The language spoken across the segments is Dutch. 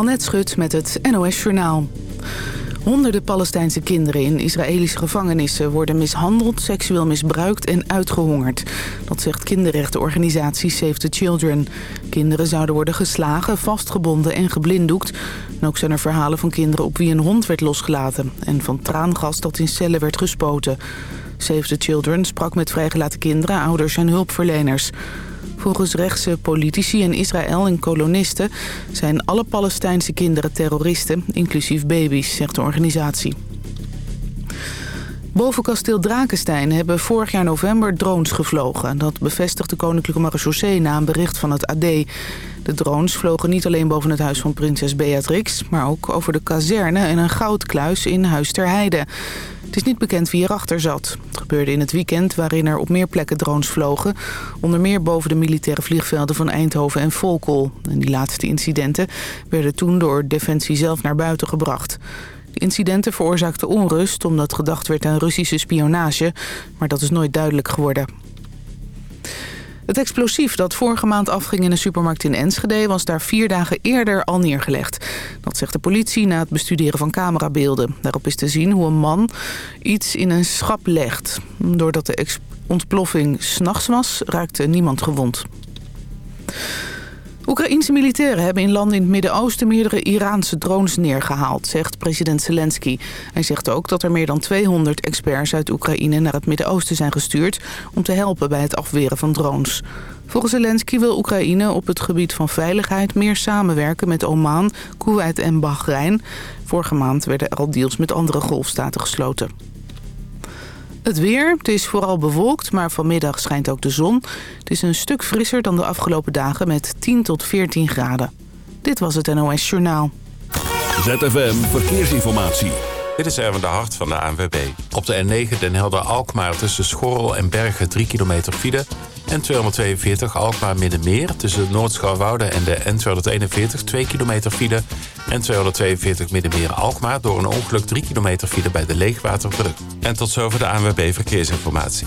Annette Schut met het NOS Journaal. Honderden Palestijnse kinderen in Israëlische gevangenissen... worden mishandeld, seksueel misbruikt en uitgehongerd. Dat zegt kinderrechtenorganisatie Save the Children. Kinderen zouden worden geslagen, vastgebonden en geblinddoekt. Ook zijn er verhalen van kinderen op wie een hond werd losgelaten... en van traangas dat in cellen werd gespoten. Save the Children sprak met vrijgelaten kinderen, ouders en hulpverleners... Volgens rechtse politici in Israël en kolonisten zijn alle Palestijnse kinderen terroristen, inclusief baby's, zegt de organisatie. Boven kasteel Drakenstein hebben vorig jaar november drones gevlogen. Dat bevestigt de Koninklijke Marechaussee na een bericht van het AD. De drones vlogen niet alleen boven het huis van prinses Beatrix... maar ook over de kazerne en een goudkluis in Huis ter Heide. Het is niet bekend wie erachter zat. Het gebeurde in het weekend waarin er op meer plekken drones vlogen. Onder meer boven de militaire vliegvelden van Eindhoven en Volkel. En die laatste incidenten werden toen door Defensie zelf naar buiten gebracht. De incidenten veroorzaakten onrust omdat gedacht werd aan Russische spionage. Maar dat is nooit duidelijk geworden. Het explosief dat vorige maand afging in een supermarkt in Enschede... was daar vier dagen eerder al neergelegd. Dat zegt de politie na het bestuderen van camerabeelden. Daarop is te zien hoe een man iets in een schap legt. Doordat de ontploffing s'nachts was, raakte niemand gewond. Oekraïense militairen hebben in landen in het Midden-Oosten meerdere Iraanse drones neergehaald, zegt president Zelensky. Hij zegt ook dat er meer dan 200 experts uit Oekraïne naar het Midden-Oosten zijn gestuurd om te helpen bij het afweren van drones. Volgens Zelensky wil Oekraïne op het gebied van veiligheid meer samenwerken met Oman, Kuwait en Bahrein. Vorige maand werden er al deals met andere golfstaten gesloten. Het weer, het is vooral bewolkt, maar vanmiddag schijnt ook de zon. Het is een stuk frisser dan de afgelopen dagen met 10 tot 14 graden. Dit was het NOS Journaal. ZFM Verkeersinformatie. Dit is Erwin de Hart van de ANWB. Op de N9 Den Helder-Alkmaar tussen Schorrel en Bergen 3 kilometer file... en 242 Alkmaar-Middenmeer tussen Noordschouwwoude en de N241 2 kilometer file... en 242 Middenmeer-Alkmaar door een ongeluk 3 kilometer file bij de Leegwaterbrug. En tot zover de ANWB Verkeersinformatie.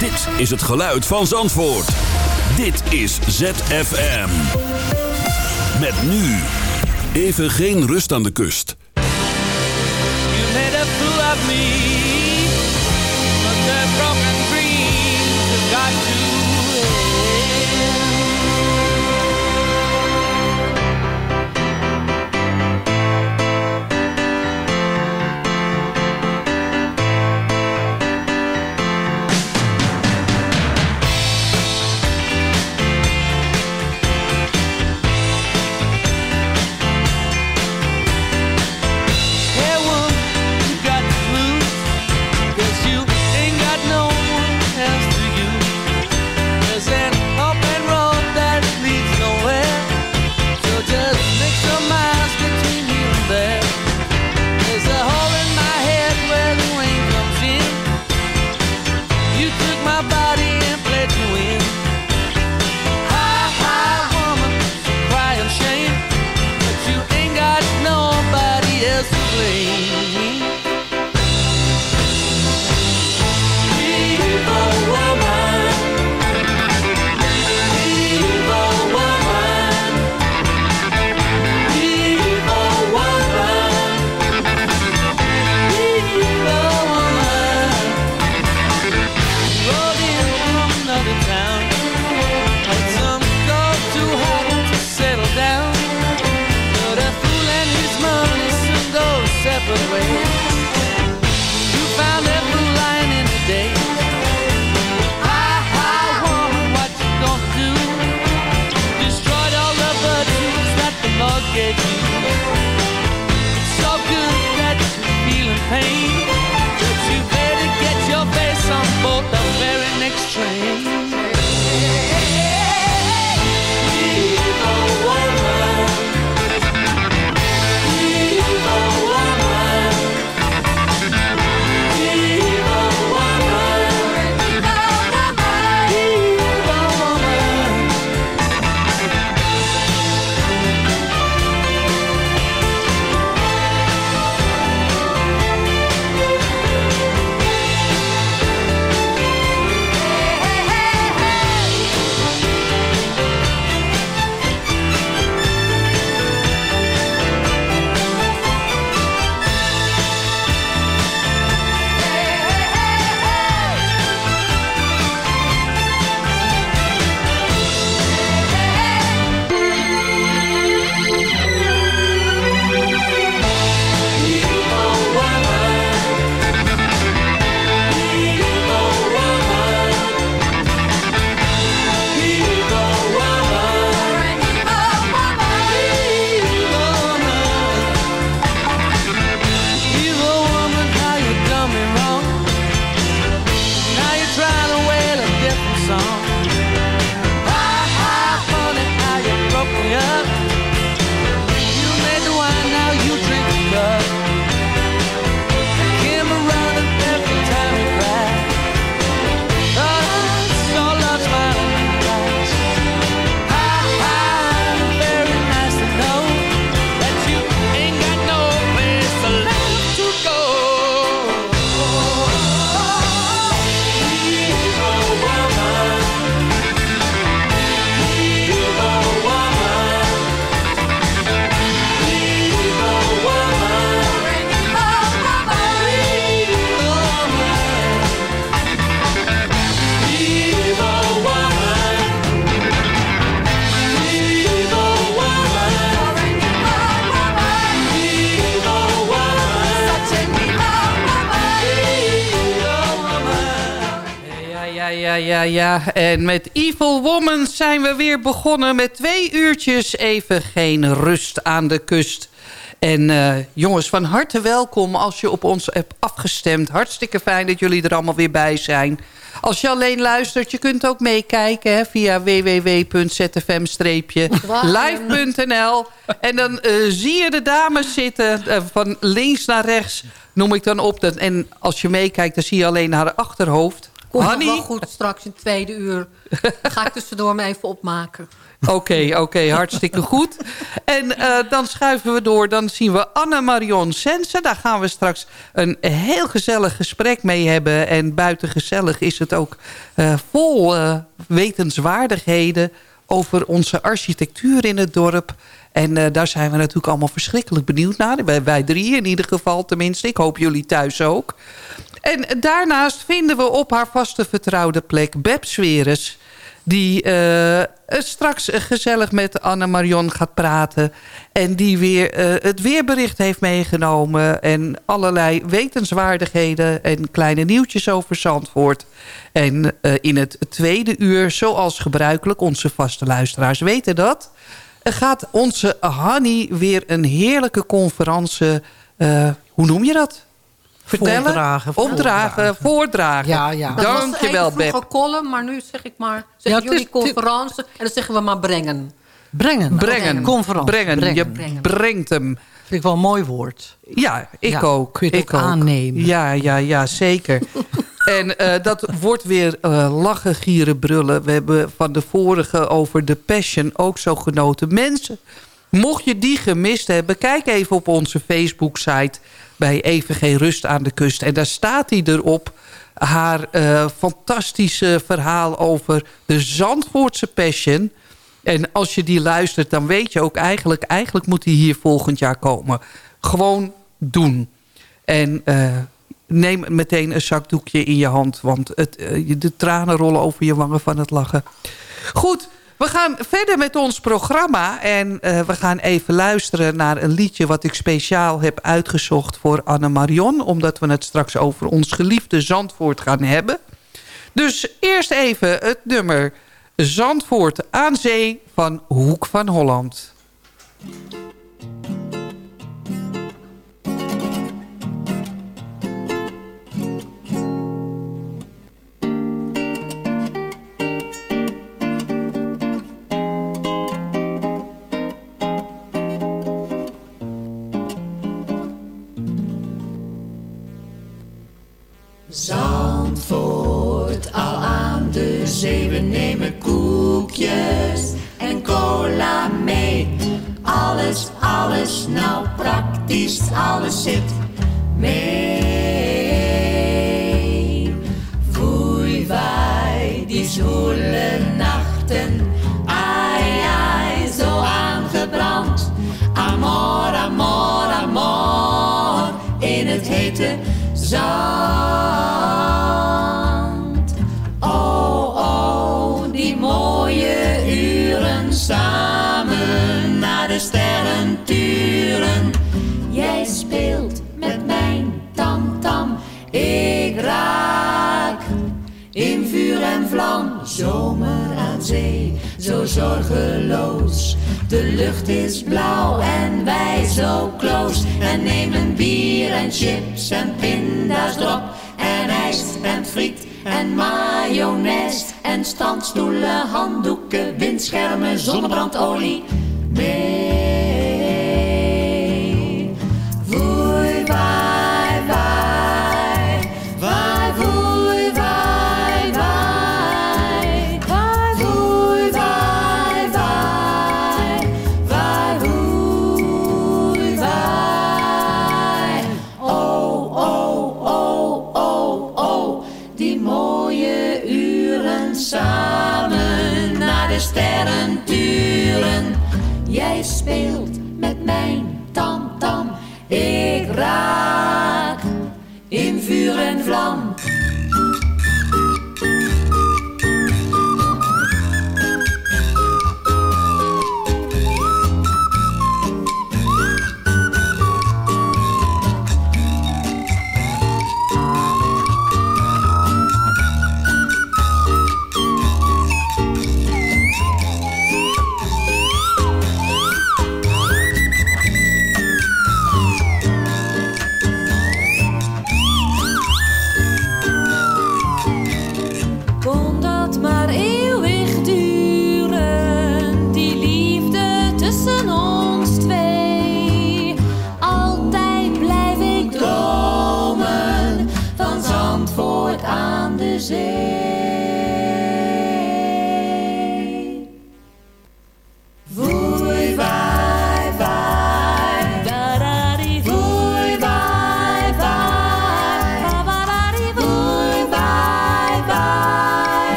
Dit is het geluid van Zandvoort. Dit is ZFM. Met nu. Even geen rust aan de kust. En met Evil Woman zijn we weer begonnen met twee uurtjes. Even geen rust aan de kust. En uh, jongens, van harte welkom als je op ons hebt afgestemd. Hartstikke fijn dat jullie er allemaal weer bij zijn. Als je alleen luistert, je kunt ook meekijken hè, via www.zfm-live.nl. En dan uh, zie je de dames zitten uh, van links naar rechts, noem ik dan op. En als je meekijkt, dan zie je alleen haar achterhoofd. Komt Honey? wel goed straks in het tweede uur. Dan ga ik tussendoor me even opmaken. Oké, okay, oké, okay, hartstikke goed. En uh, dan schuiven we door. Dan zien we Anne-Marion Sensen. Daar gaan we straks een heel gezellig gesprek mee hebben. En buitengezellig is het ook uh, vol uh, wetenswaardigheden... over onze architectuur in het dorp. En daar zijn we natuurlijk allemaal verschrikkelijk benieuwd naar. Wij, wij drie in ieder geval tenminste. Ik hoop jullie thuis ook. En daarnaast vinden we op haar vaste vertrouwde plek Beb Sweres die uh, straks gezellig met Anne-Marion gaat praten. En die weer het weerbericht heeft meegenomen. En allerlei wetenswaardigheden en kleine nieuwtjes over Zandvoort. En in het tweede uur, zoals gebruikelijk, onze vaste luisteraars weten dat... gaat onze Hanny weer een heerlijke conferentie... hoe noem je dat? Vertellen, voordragen, opdragen, voordragen. Ja, ja. Dankjewel, Beb. Dat was maar nu zeg ik maar, zeg ja, jullie conferentie en dan zeggen we maar brengen. Brengen. Brengen. Conferentie. Brengen. brengen. Je brengen. brengt hem. Vind ik wel een mooi woord. Ja, ik ja, ook. Kun je het ik ook, ook aannemen. Ja, ja, ja, zeker. en uh, dat wordt weer uh, lachen, gieren, brullen. We hebben van de vorige over de Passion ook zo genoten. Mensen, mocht je die gemist hebben... kijk even op onze Facebook-site bij EVG Rust aan de Kust. En daar staat hij erop. Haar uh, fantastische verhaal over de Zandvoortse Passion. En als je die luistert, dan weet je ook eigenlijk... eigenlijk moet hij hier volgend jaar komen. Gewoon doen. En uh, neem meteen een zakdoekje in je hand. Want het, uh, de tranen rollen over je wangen van het lachen. Goed, we gaan verder met ons programma. En uh, we gaan even luisteren naar een liedje... wat ik speciaal heb uitgezocht voor Anne-Marion. Omdat we het straks over ons geliefde Zandvoort gaan hebben. Dus eerst even het nummer Zandvoort aan zee van Hoek van Holland. We nemen koekjes en cola mee. Alles, alles, nou praktisch, alles zit mee. Foei, wij, die zwoele nachten, ai, ai, zo aangebrand. Amor, amor, amor, in het hete zand. Samen naar de sterren turen. Jij speelt met mijn tam-tam, ik raak in vuur en vlam. Zomer aan zee, zo zorgeloos. De lucht is blauw en wij zo close. En nemen bier en chips en pinda's erop. En ijs en friet en mayonaise. En standstoelen, handdoeken, windschermen, zonnebrandolie.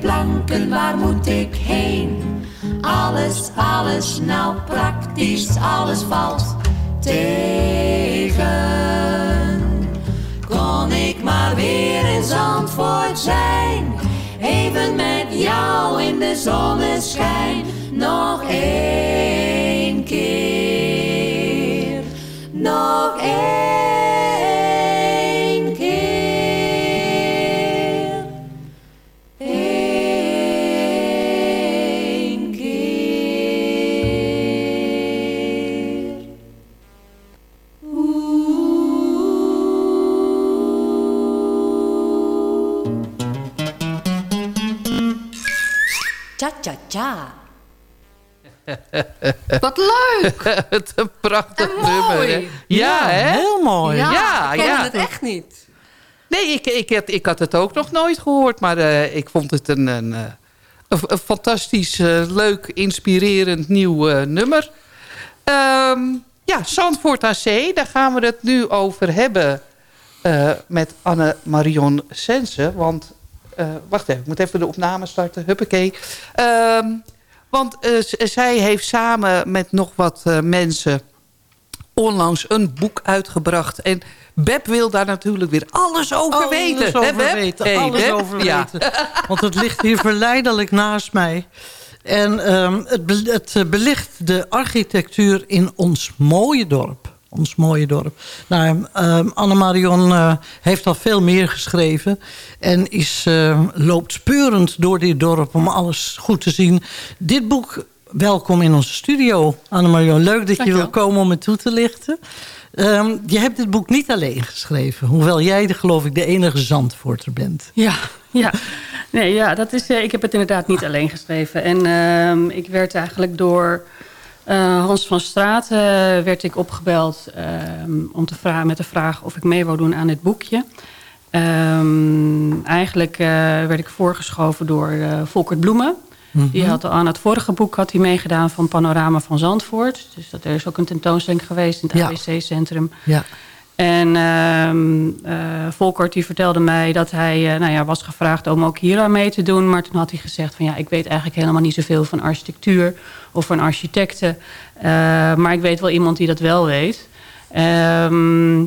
Planken, waar moet ik heen? Alles, alles, nou praktisch, alles valt tegen. Kon ik maar weer in Zandvoort zijn, even met jou in de zonneschijn, nog één keer, nog één Cha-cha-cha. Wat leuk! Het een prachtig En mooi. nummer. Hè? Ja, hè? Heel mooi. Ja, Ja, ik ken ja. het echt niet. Nee, ik, ik, had, ik had het ook nog nooit gehoord. Maar eh, ik vond het een, een, eh, een, een fantastisch, eh, leuk, inspirerend nieuw eh, nummer. Ehm, ja, Zandvoort aan Zee. Daar gaan we het nu over hebben eh, met Anne-Marion Sensen. Want, wacht even, ik moet even de opname starten. Huppakee. Ehm, want eh, zij heeft samen met nog wat eh, mensen onlangs een boek uitgebracht. En Beb wil daar natuurlijk weer alles over weten. Alles over Beb? weten. Hey, alles Beb? over Ja. weten. Want het ligt hier verleidelijk naast mij. En ehm, het, be- het eh, belicht de architectuur in ons mooie dorp. Ons mooie dorp. Nou, ehm Anne-Marion eh, heeft al veel meer geschreven. En is, eh, loopt speurend door dit dorp om alles goed te zien. Dit boek, welkom in onze studio. Anne-Marion, leuk dat je wil komen om het toe te lichten. Ehm, je hebt dit boek niet alleen geschreven. Hoewel jij, de, geloof ik, de enige Zandvoorter bent. Ja, ja. Nee, ja, dat is, eh, ik heb het inderdaad niet alleen geschreven. En ehm, ik werd eigenlijk door eh, Hans van Straat eh, werd ik opgebeld ehm, om te vragen, met de vraag of ik mee wou doen aan dit boekje. Ehm, eigenlijk eh, werd ik voorgeschoven door Volkert Bloemen. Die had al aan het vorige boek had hij meegedaan van Panorama van Zandvoort. Dus dat, er is ook een tentoonstelling geweest in het. ABC-centrum. Ja. En ehm eh, Volkert die vertelde mij dat hij eh, nou ja, was gevraagd om ook hier aan mee te doen. Maar toen had hij gezegd van ja, ik weet eigenlijk helemaal niet zoveel van architectuur of van architecten. Eh, maar ik weet wel iemand die dat wel weet. Ehm,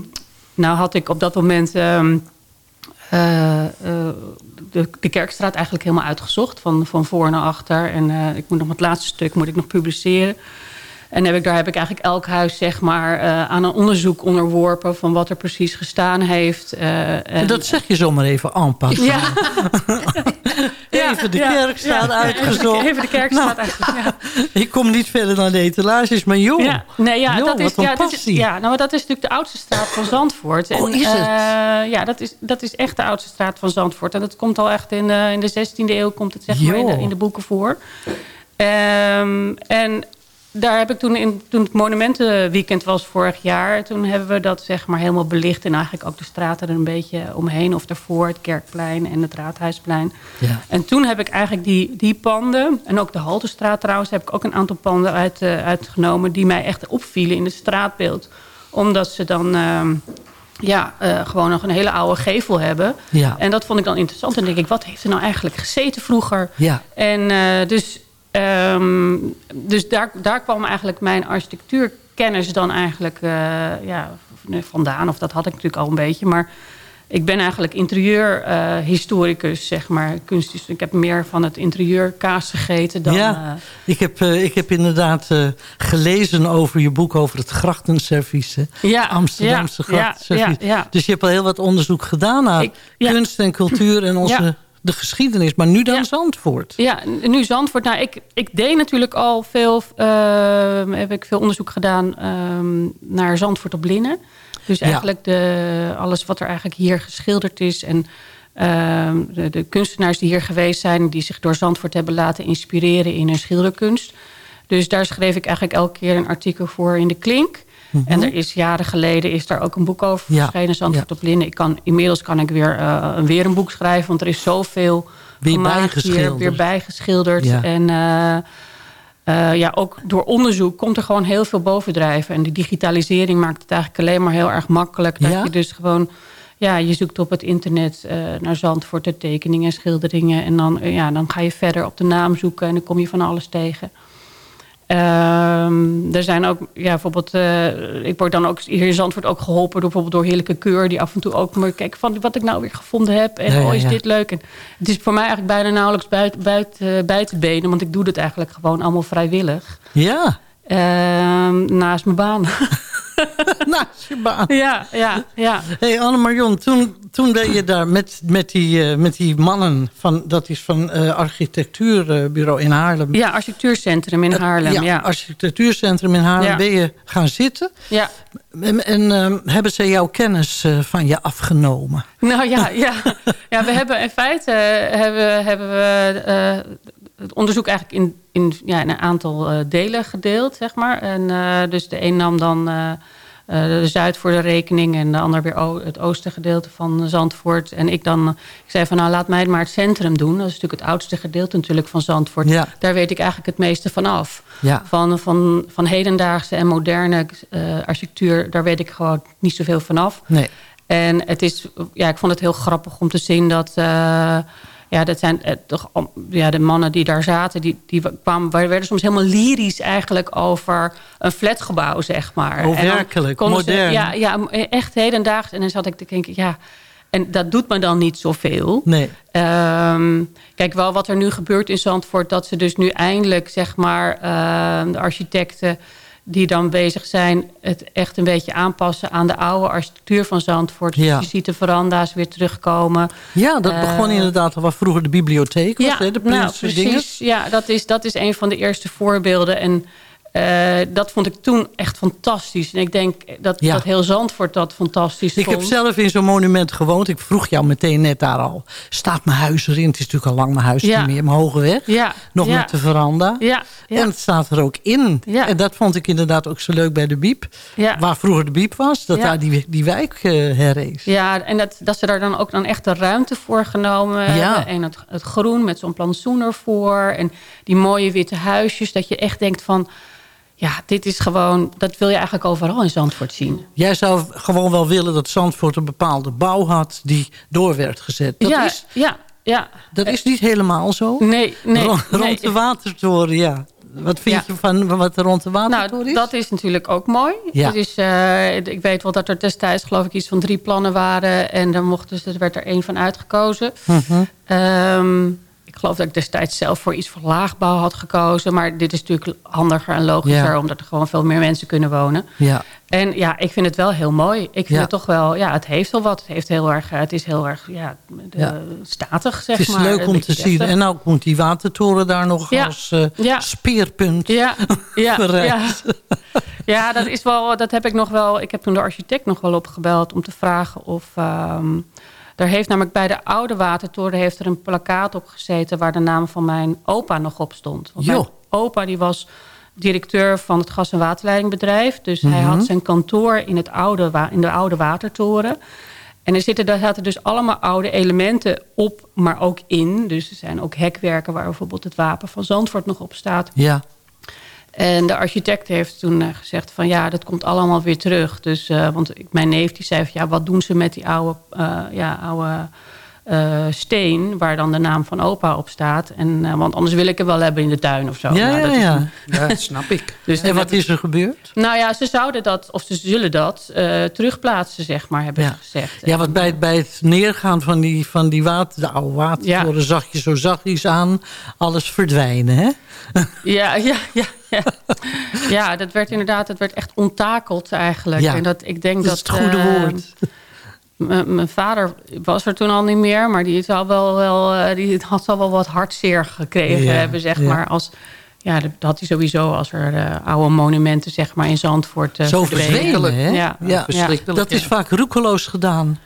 nou had ik op dat moment ehm, eh, eh, de, de Kerkstraat eigenlijk helemaal uitgezocht. Van, van voor naar achter. En ik moet nog het laatste stuk moet ik nog publiceren. En heb ik, daar heb ik eigenlijk elk huis zeg maar, eh, aan een onderzoek onderworpen... van wat er precies gestaan heeft. eh, en, En dat zeg je zomaar even aanpassen. ja. Even de kerkstraat uitgezocht. Even de kerkstraat Nou, uitgezocht, ja. Ik kom niet verder dan de etalages, maar joh. Ja, nee, ja, joh, dat is, ja, dat is, ja, nou, dat is natuurlijk de oudste straat van Zandvoort. Oh, is het? eh, ja, dat is, dat is echt de oudste straat van Zandvoort. En dat komt al echt in, de in de 16e eeuw komt het zeg maar in de, Joh. in de boeken voor. Ehm, en daar heb ik toen, in, toen het monumentenweekend was vorig jaar... toen hebben we dat zeg maar helemaal belicht. En eigenlijk ook de straten er een beetje omheen. Of daarvoor, het Kerkplein en het Raadhuisplein. Ja. En toen heb ik eigenlijk die, die panden... en ook de Haltestraat trouwens... heb ik ook een aantal panden uit, eh, uitgenomen... die mij echt opvielen in het straatbeeld. Omdat ze dan... ehm, ja, eh, gewoon nog een hele oude gevel hebben. Ja. En dat vond ik dan interessant. En denk ik, wat heeft er nou eigenlijk gezeten vroeger? Ja. En eh, dus, ehm, dus daar, daar kwam eigenlijk mijn architectuurkennis dan eigenlijk eh, ja, vandaan. Of dat had ik natuurlijk al een beetje. Maar ik ben eigenlijk interieurhistoricus, zeg maar. Kunst, ik heb meer van het interieur kaas gegeten dan... ja, eh, ik, heb, eh, ik heb inderdaad eh, gelezen over je boek over het hè. Ja, Amsterdamse ja, ja. Dus je hebt al heel wat onderzoek gedaan naar Ik- kunst en cultuur en onze, Ja. De geschiedenis. Maar nu dan Ja. Zandvoort. Ja, nu Zandvoort. Nou, ik, ik deed natuurlijk al veel, ehm, heb ik veel onderzoek gedaan ehm, naar Zandvoort op Linnen. Dus Ja. eigenlijk de, alles wat er eigenlijk hier geschilderd is. En ehm, de, de kunstenaars die hier geweest zijn, die zich door Zandvoort hebben laten inspireren in hun schilderkunst. Dus daar schreef ik eigenlijk elke keer een artikel voor in de Klink. En er is jaren geleden is daar ook een boek over Mhm. Ja, verschenen, Zandvoort ja. op Linnen. Ik kan, inmiddels kan ik weer, eh, weer een boek schrijven, want er is zoveel Weer gemaakt hier, bijgeschilderd. weer bijgeschilderd. Ja. En eh, eh, ja, ook door onderzoek komt er gewoon heel veel bovendrijven. En de digitalisering maakt het eigenlijk alleen maar heel erg makkelijk. Dat je dus gewoon ja, je zoekt op het internet naar Zandvoort de tekeningen en schilderingen. En dan, ja, dan ga je verder op de naam zoeken en dan kom je van alles tegen. Ehm, er zijn ook, ja, bijvoorbeeld, eh, ik word dan ook hier in Zandvoort ook geholpen door bijvoorbeeld door Heerlijke Keur, die af en toe ook maar kijken van wat ik nou weer gevonden heb. En Ja, oh, is ja. dit leuk? En het is voor mij eigenlijk bijna nauwelijks buiten, buiten, buiten benen, want ik doe het eigenlijk gewoon allemaal vrijwillig. Ja, Ehm, naast mijn baan. naast je baan. ja, ja, ja. Hey Anne-Marion, toen, toen ben je daar met, met, die, eh, met die mannen... Van, dat is van eh, architectuurbureau in Haarlem. Ja, architectuurcentrum in Haarlem. Ja, Ja, architectuurcentrum in Haarlem. Ja. Ben je gaan zitten. ja. En, en, eh, hebben ze jouw kennis eh, van je afgenomen? Nou ja, ja. ja, we hebben in feite eh, hebben, hebben we eh, het onderzoek eigenlijk in, in, ja, in een aantal eh, delen gedeeld, zeg maar. En eh, dus de een nam dan eh, de Zuid voor de rekening en de ander weer het oostengedeelte van Zandvoort. En ik dan, ik zei van nou laat mij maar het centrum doen. Dat is natuurlijk het oudste gedeelte natuurlijk van Zandvoort. Ja. Daar weet ik eigenlijk het meeste van af. Ja. Van, van, van hedendaagse en moderne architectuur, daar weet ik gewoon niet zoveel van af. Nee. En het is, ja, ik vond het heel grappig om te zien dat. Ja, dat zijn eh, toch, ja, de mannen die daar zaten, die, die kwamen, werden soms helemaal lyrisch eigenlijk over een flatgebouw, zeg maar. Oh, werkelijk, konden ze- modern. ja, ja, echt hedendaags. En dan zat ik te denken, ja, en dat doet me dan niet zoveel. Nee. Ehm, kijk, wel wat er nu gebeurt in Zandvoort... dat ze dus nu eindelijk, zeg maar, ehm, de architecten... die dan bezig zijn het echt een beetje aanpassen... aan de oude architectuur van Zandvoort. Ja. Dus je ziet de veranda's weer terugkomen. Ja, dat begon Eh, inderdaad al wat vroeger de bibliotheek was. Ja, hè, de nou, dingen. precies. Ja, dat is, dat is een van de eerste voorbeelden. En eh, dat vond ik toen echt fantastisch. En ik denk dat, Ja. dat heel Zandvoort dat fantastisch Ik heb vond. zelf in zo'n monument gewoond. Ik vroeg jou meteen net daar al. Staat mijn huis erin? Het is natuurlijk al lang mijn huis Ja. niet meer. Mijn hoge weg. Ja, Nog met de veranda. Ja, ja. En het staat er ook in. Ja. En dat vond ik inderdaad ook zo leuk bij de Biep. Waar vroeger de Biep was. Dat daar die, die wijk eh herrees. Ja, en dat, dat ze daar dan ook dan echt de ruimte voor genomen Ja. hebben. En het, het groen met zo'n plantsoen ervoor. En die mooie witte huisjes. Dat je echt denkt van... Ja, dit is gewoon... Dat wil je eigenlijk overal in Zandvoort zien. Jij zou gewoon wel willen dat Zandvoort een bepaalde bouw had... die door werd gezet. Dat, ja, is, ja, ja. dat is niet helemaal zo. Nee, nee. Rond, nee. rond de watertoren, ja. Wat vind Ja. je van wat er rond de watertoren Nou, is? dat is natuurlijk ook mooi. Ja. Eh, ik weet wel dat er destijds geloof ik iets van drie plannen waren. En daar mocht dus, er werd er één van uitgekozen. Ik geloof dat ik destijds zelf voor iets van laagbouw had gekozen. Maar dit is natuurlijk handiger en logischer. Ja. Omdat er gewoon veel meer mensen kunnen wonen. Ja. En ja, ik vind het wel heel mooi. Ik vind Ja. het toch wel, ja, het heeft wel wat. Het, heeft heel erg, het is heel erg ja, de- Ja. statig, zeg Het is maar. leuk om te zien. En nou komt die watertoren daar nog Ja. als eh, Ja. speerpunt. Ja, ja, ja, dat is wel. Dat heb ik nog wel. Ik heb toen de architect nog wel opgebeld om te vragen of. ehm er heeft namelijk bij de oude watertoren heeft er een plakkaat op gezeten waar de naam van mijn opa nog op stond. Want mijn opa die was directeur van het gas- en waterleidingbedrijf. Dus hij Mhm. had zijn kantoor in, het oude, in de oude watertoren. En er zitten, daar zaten dus allemaal oude elementen op, maar ook in. Dus er zijn ook hekwerken waar bijvoorbeeld het wapen van Zandvoort nog op staat. Ja. En de architect heeft toen eh, gezegd van ja, dat komt allemaal weer terug. Dus, eh, want mijn neef die zei van ja, wat doen ze met die oude, eh, ja, oude eh, steen... waar dan de naam van opa op staat. En, eh, want anders wil ik hem wel hebben in de tuin of zo. Ja, Nou, ja, dat ja. een- Ja, dat snap ik. dus En wat is er gebeurd? Nou ja, ze zouden dat, of ze zullen dat, eh, terugplaatsen, zeg maar, hebben Ja. ze gezegd. Ja, want bij, het- bij het neergaan van die, van die water, de oude watertoren... zag je zo zachtjes aan alles verdwijnen, hè? Ja, ja, ja, ja. ja, dat werd inderdaad, dat werd echt onttakeld eigenlijk. Ja, en dat, ik denk Dat is dat, het goede woord. Mijn vader was er toen al niet meer, maar die, zal wel, wel, eh, die had al wel wat hartzeer gekregen Ja, hebben, zeg ja. maar. Als, ja, dat had hij sowieso als er eh, oude monumenten zeg maar, in Zandvoort eh, Zo verdwenen. hè? Ja, Dat is vaak roekeloos gedaan.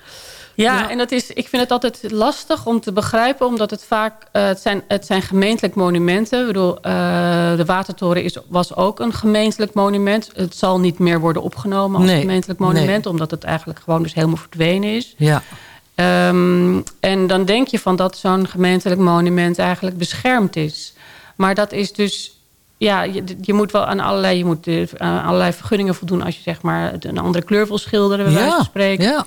Ja, en dat is, ik vind het altijd lastig om te begrijpen, omdat het vaak, eh, het, zijn, het zijn gemeentelijk monumenten. Ik bedoel, eh, de Watertoren is, was ook een gemeentelijk monument. Het zal niet meer worden opgenomen als Nee, gemeentelijk monument, omdat het eigenlijk gewoon dus helemaal verdwenen is. Ja. Ehm, en dan denk je van dat zo'n gemeentelijk monument eigenlijk beschermd is. Maar dat is dus... Ja, je, je moet wel aan allerlei, je moet, eh, aan allerlei vergunningen voldoen... als je zeg maar een andere kleur wil schilderen, bij wijze van Ja, spreken. ja.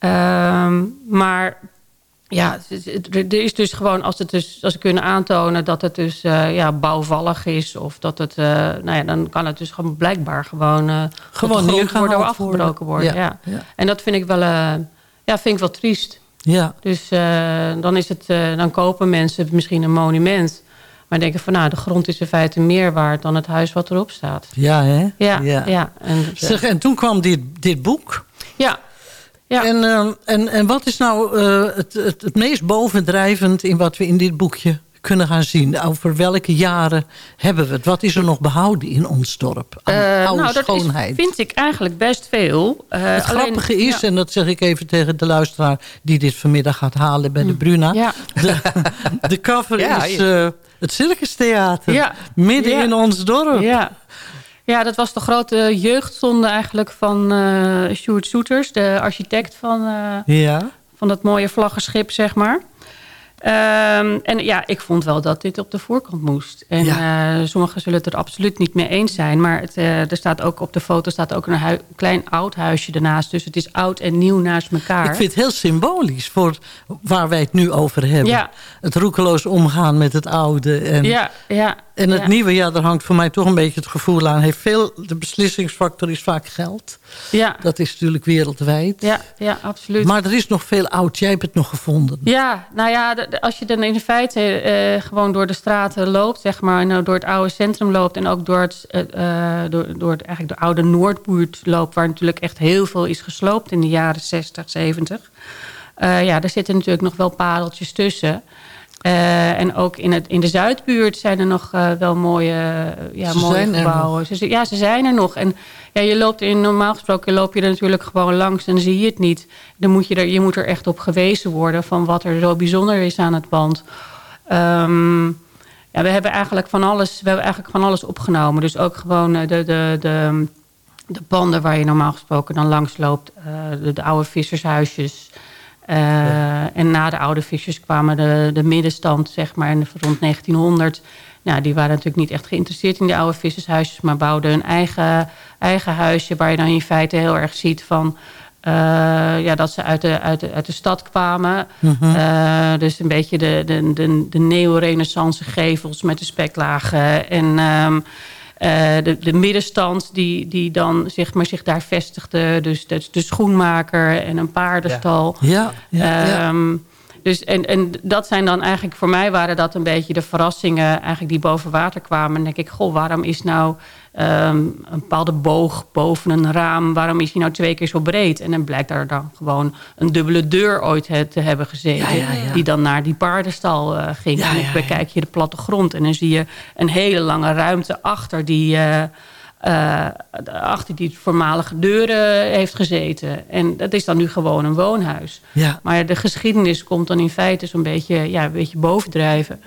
Ehm, maar ja, er is dus gewoon, als, het dus, als ze kunnen aantonen dat het dus eh, ja, bouwvallig is... of dat het, eh, nou ja, dan kan het dus gewoon blijkbaar gewoon... eh, Gewoon neergehaald worden afgebroken worden. Ja, Ja, En dat vind ik wel, ja, vind ik wel triest. Ja. Dus dan, is het, dan kopen mensen misschien een monument... maar denken van, nou, de grond is in feite meer waard... dan het huis wat erop staat. Ja, hè? Ja, ja. En, Zeg, en toen kwam dit, dit boek. ja. Ja. En, eh, en, en wat is nou eh, het, het, het meest bovendrijvend in wat we in dit boekje kunnen gaan zien? Over welke jaren hebben we het? Wat is er nog behouden in ons dorp? Aan Eh, oude nou, dat is, schoonheid. vind ik eigenlijk best veel. Eh, het alleen- grappige is, ja. en dat zeg ik even tegen de luisteraar... die dit vanmiddag gaat halen bij de Bruna. Hm. Ja. De, de cover is het Circus Theater. Midden in ons dorp. Ja. Ja, dat was de grote jeugdzonde eigenlijk van eh Sjoerd Soeters... de architect van, eh, Ja. van dat mooie vlaggenschip, zeg maar. Ehm, en ja, ik vond wel dat dit op de voorkant moest. En eh, sommigen zullen het er absoluut niet mee eens zijn. Maar het, er staat ook op de foto staat ook een klein oud huisje ernaast. Dus het is oud en nieuw naast elkaar. Ik vind het heel symbolisch voor waar wij het nu over hebben. Ja. Het roekeloos omgaan met het oude. En, Ja, ja. En het ja. nieuwe, ja, daar hangt voor mij toch een beetje het gevoel aan. Heeft veel, de beslissingsfactor is vaak geld. Ja, Dat is natuurlijk wereldwijd. ja, ja, absoluut. Maar er is nog veel oud. Jij hebt het nog gevonden. Ja, nou ja, als je dan in feite eh, gewoon door de straten loopt, zeg maar, en door het oude centrum loopt en ook door het, eh, eh, door, door het, eigenlijk de oude Noordbuurt loopt, waar natuurlijk echt heel veel is gesloopt in de jaren 60, 70. Eh, ja, daar zitten natuurlijk nog wel pareltjes tussen. Eh, en ook in, het, in de Zuidbuurt zijn er nog eh, wel mooie, eh, ja, Ze mooie zijn er gebouwen. Ze, ja, ze zijn er nog. En ja, je loopt in, normaal gesproken loop je er natuurlijk gewoon langs en zie je het niet. Dan moet je, er, je moet er echt op gewezen worden van wat er zo bijzonder is aan het pand. Ehm, ja, we hebben eigenlijk van alles, we hebben eigenlijk van alles opgenomen. Dus ook gewoon de, de, de, de panden waar je normaal gesproken dan langs loopt. de, de oude vissershuisjes. Eh, En na de oude vissers kwamen de, de middenstand, zeg maar, rond 1900. Nou, die waren natuurlijk niet echt geïnteresseerd in die oude vissershuisjes... maar bouwden een eigen, eigen huisje... waar je dan in feite heel erg ziet van... eh, ja, dat ze uit de, uit de, uit de stad kwamen. Eh, dus een beetje de, de, de, de neo-renaissance gevels met de speklagen. En ehm, eh, de, de middenstand die, die dan zeg maar, zich daar vestigde. Dus de, de schoenmaker en een paardenstal. Ja, ja, ja. Ehm, dus en, en dat zijn dan eigenlijk, voor mij waren dat een beetje de verrassingen eigenlijk die boven water kwamen. En denk ik, goh, waarom is nou ehm, een bepaalde boog boven een raam, waarom is die nou twee keer zo breed? En dan blijkt daar dan gewoon een dubbele deur ooit he- te hebben gezeten. Ja, ja, ja. Die dan naar die paardenstal eh, ging. En dan bekijk je de plattegrond en dan zie je een hele lange ruimte achter die... eh, eh, achter die voormalige deuren heeft gezeten. En dat is dan nu gewoon een woonhuis. Ja. Maar de geschiedenis komt dan in feite zo'n beetje, ja, een beetje bovendrijven.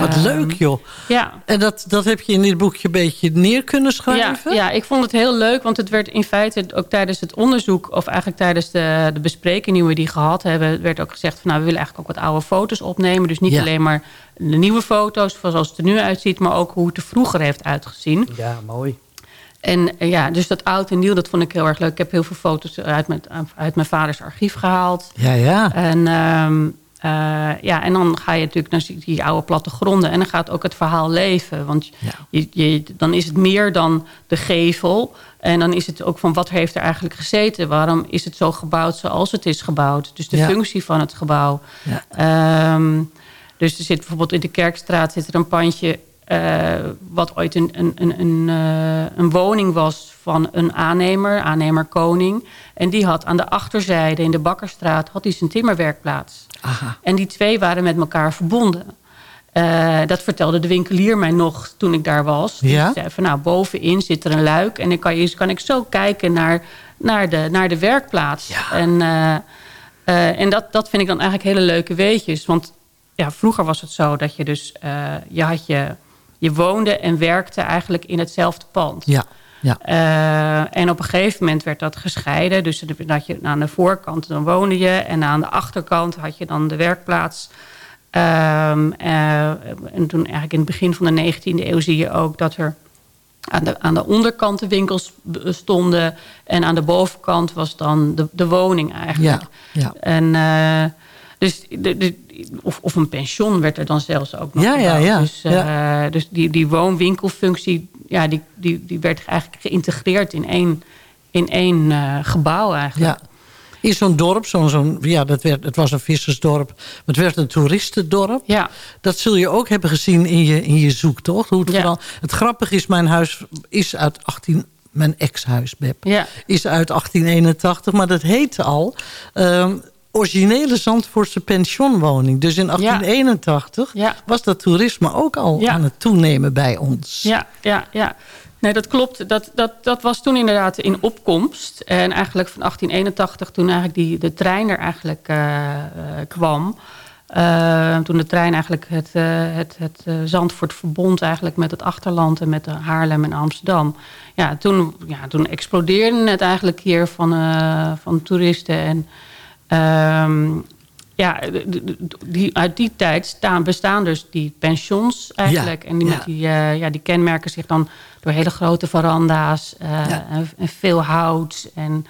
Wat Ehm, leuk, joh. Ja. En dat, dat heb je in dit boekje een beetje neer kunnen Ja, schrijven? ja, ik vond het heel leuk, want het werd in feite ook tijdens het onderzoek... of eigenlijk tijdens de, de bespreking die we die gehad hebben... werd ook gezegd van nou, we willen eigenlijk ook wat oude foto's opnemen. Dus niet Ja. alleen maar de nieuwe foto's zoals het er nu uitziet... maar ook hoe het er vroeger heeft uitgezien. Ja, mooi. En eh, ja, dus dat oud en nieuw, dat vond ik heel erg leuk. Ik heb heel veel foto's uit mijn, uit mijn vaders archief gehaald. Ja, ja. En, ehm, eh, ja, en dan ga je natuurlijk naar die, oude plattegronden. En dan gaat ook het verhaal leven. Want je, je, dan is het meer dan de gevel. En dan is het ook van wat heeft er eigenlijk gezeten? Waarom is het zo gebouwd zoals het is gebouwd? Dus de Ja. functie van het gebouw. Ja. Ehm, dus er zit bijvoorbeeld in de Kerkstraat zit er een pandje... eh, wat ooit een, een, een, een, eh, een woning was van een aannemer, aannemer Koning. En die had aan de achterzijde in de Bakkerstraat had hij zijn timmerwerkplaats. Aha. En die twee waren met elkaar verbonden. Eh, dat vertelde de winkelier mij nog toen ik daar was. Die Ja? zei van nou, bovenin zit er een luik. En dan kan, je, kan ik zo kijken naar, naar, de, naar de werkplaats. En, en dat, dat vind ik dan eigenlijk hele leuke weetjes. Want ja, vroeger was het zo dat je dus... je, had je, je woonde en werkte eigenlijk in hetzelfde pand. Ja, ja. Eh, en op een gegeven moment werd dat gescheiden. Dus dan had je aan de voorkant dan woonde je. En aan de achterkant had je dan de werkplaats. Ehm, eh, en toen eigenlijk in het begin van de 19e eeuw zie je ook dat er aan de, aan de onderkant de winkels stonden. En aan de bovenkant was dan de, de woning eigenlijk. Ja, ja. En, eh, dus de, de, of, of een pension werd er dan zelfs ook nog Ja, ja, gebouwd. ja. Dus, eh, dus die, die woon-winkelfunctie, ja, die, die, die werd eigenlijk geïntegreerd in één, in één eh, gebouw eigenlijk. Ja. In zo'n dorp, zo'n, zo'n, ja, dat werd, het was een vissersdorp, maar het werd een toeristendorp. Ja. Dat zul je ook hebben gezien in je, in je zoektocht. Hoe het, Ja. vooral, het grappige is, mijn huis is uit 18... Mijn ex-huis, Beb, Ja. is uit 1881. Maar dat heette al ehm, originele Zandvoortse pensionwoning. Dus in 1881 Ja. was dat toerisme ook al Ja. aan het toenemen bij ons. Ja, ja, ja. Nee, dat klopt. Dat, dat, dat was toen inderdaad in opkomst. En eigenlijk van 1881, toen eigenlijk die, de trein er eigenlijk eh, eh, kwam... eh, toen de trein eigenlijk het, het, het Zandvoort verbond eigenlijk met het achterland... en met Haarlem en Amsterdam. Ja, toen, ja, toen explodeerde het eigenlijk hier van, van toeristen. En ehm, ja, die, uit die tijd staan, bestaan dus die pensions eigenlijk. Ja, en die, ja. met die, eh, ja, die kenmerken zich dan door hele grote veranda's eh, Ja. en, en veel hout. En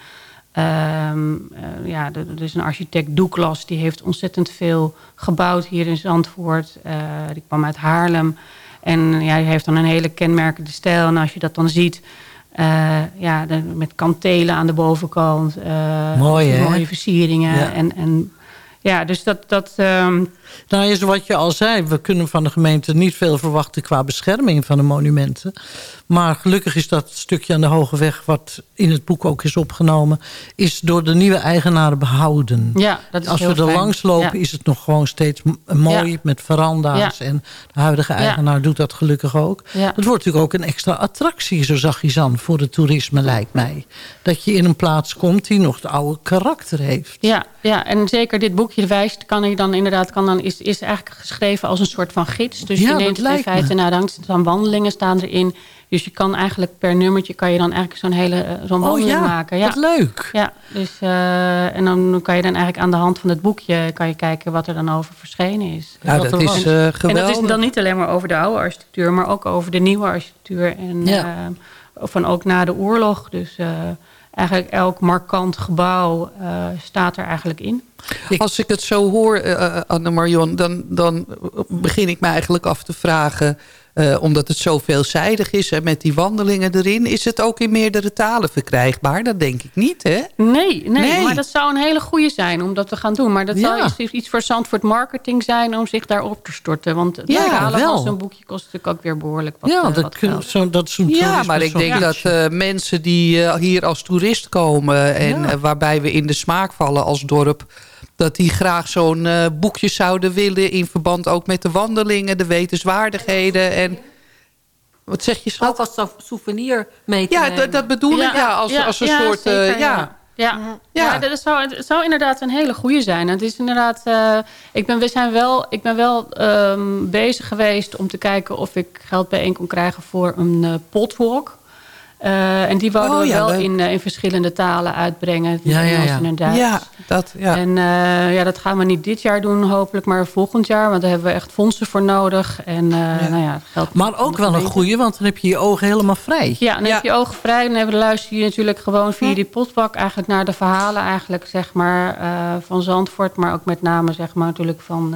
ehm, eh, ja, er is een architect Douglas, die heeft ontzettend veel gebouwd hier in Zandvoort. Die kwam uit Haarlem. En ja, die heeft dan een hele kenmerkende stijl. En als je dat dan ziet, eh, ja, de- met kantelen aan de bovenkant. eh, Mooi, hè? Mooie versieringen. Ja. En, en ja, dus dat... dat ehm, Nou is wat je al zei, we kunnen van de gemeente niet veel verwachten qua bescherming van de monumenten. Maar gelukkig is dat stukje aan de Hoge Weg, wat in het boek ook is opgenomen, is door de nieuwe eigenaren behouden. ja, dat is Als we er fijn. langs lopen Ja. is het nog gewoon steeds mooi Ja. met veranda's. En de huidige eigenaar doet dat gelukkig ook. Dat wordt natuurlijk ook een extra attractie, zo zag je Zan, voor het toerisme lijkt mij. Dat je in een plaats komt die nog het oude karakter heeft. Ja, ja, en zeker dit boekje wijst, kan je dan inderdaad, kan dan, is, is eigenlijk geschreven als een soort van gids. Dus Ja, je neemt het feite de hand, dan wandelingen staan erin. Dus je kan eigenlijk per nummertje kan je dan eigenlijk zo'n hele eh, zo'n Oh wandeling ja, maken. Ja. wat leuk. Ja, dus, eh, en dan kan je dan eigenlijk aan de hand van het boekje kan je kijken wat er dan over verschenen is. Nou, Wat dat is eh, En geweldig. dat is dan niet alleen maar over de oude architectuur, maar ook over de nieuwe architectuur. En Ja. eh, van ook na de oorlog. Dus eh, eigenlijk elk markant gebouw eh, staat er eigenlijk in. Als ik het zo hoor, uh, Anne-Marion, dan, dan begin ik me eigenlijk af te vragen... Uh, omdat het zo veelzijdig is en met die wandelingen erin... is het ook in meerdere talen verkrijgbaar? Dat denk ik niet, hè? Nee, nee, Nee. maar dat zou een hele goede zijn om dat te gaan doen. Maar dat Ja. zou iets, iets voor Zandvoort marketing zijn om zich daarop te storten. Want het Ja, wel. zo'n boekje kost natuurlijk ook weer behoorlijk wat, ja, eh, dat, wat zo, dat is Ja, maar ik denk dat uh, mensen die uh, hier als toerist komen... en Ja. uh, waarbij we in de smaak vallen als dorp... dat die graag zo'n uh, boekje zouden willen... in verband ook met de wandelingen, de wetenswaardigheden... en wat zeg je, schat? Ook als sou- souvenir mee te Ja, nemen. dat, dat bedoel ik. Ja, als, als een soort... uh, zeker, ja. Ja, Ja. ja. dat zou, het zou inderdaad een hele goede zijn. Het is inderdaad, eh, ik, ben, we zijn wel, ik ben wel ehm, bezig geweest om te kijken of ik geld bijeen kon krijgen voor een eh, potwalk. Eh, en die wouden Oh, we ja, wel in, eh, in verschillende talen uitbrengen. Ja, ja, ja. en Duits. Ja, dat, ja. En eh, ja, dat gaan we niet dit jaar doen hopelijk, maar volgend jaar. Want daar hebben we echt fondsen voor nodig. En nou ja, geld Maar ook wel een goeie, want dan heb je je ogen helemaal vrij. ja, dan Ja. heb je ogen vrij. Dan hebben- luister je natuurlijk gewoon via die potbak eigenlijk naar de verhalen eigenlijk, zeg maar, van Zandvoort. Maar ook met name zeg maar, natuurlijk van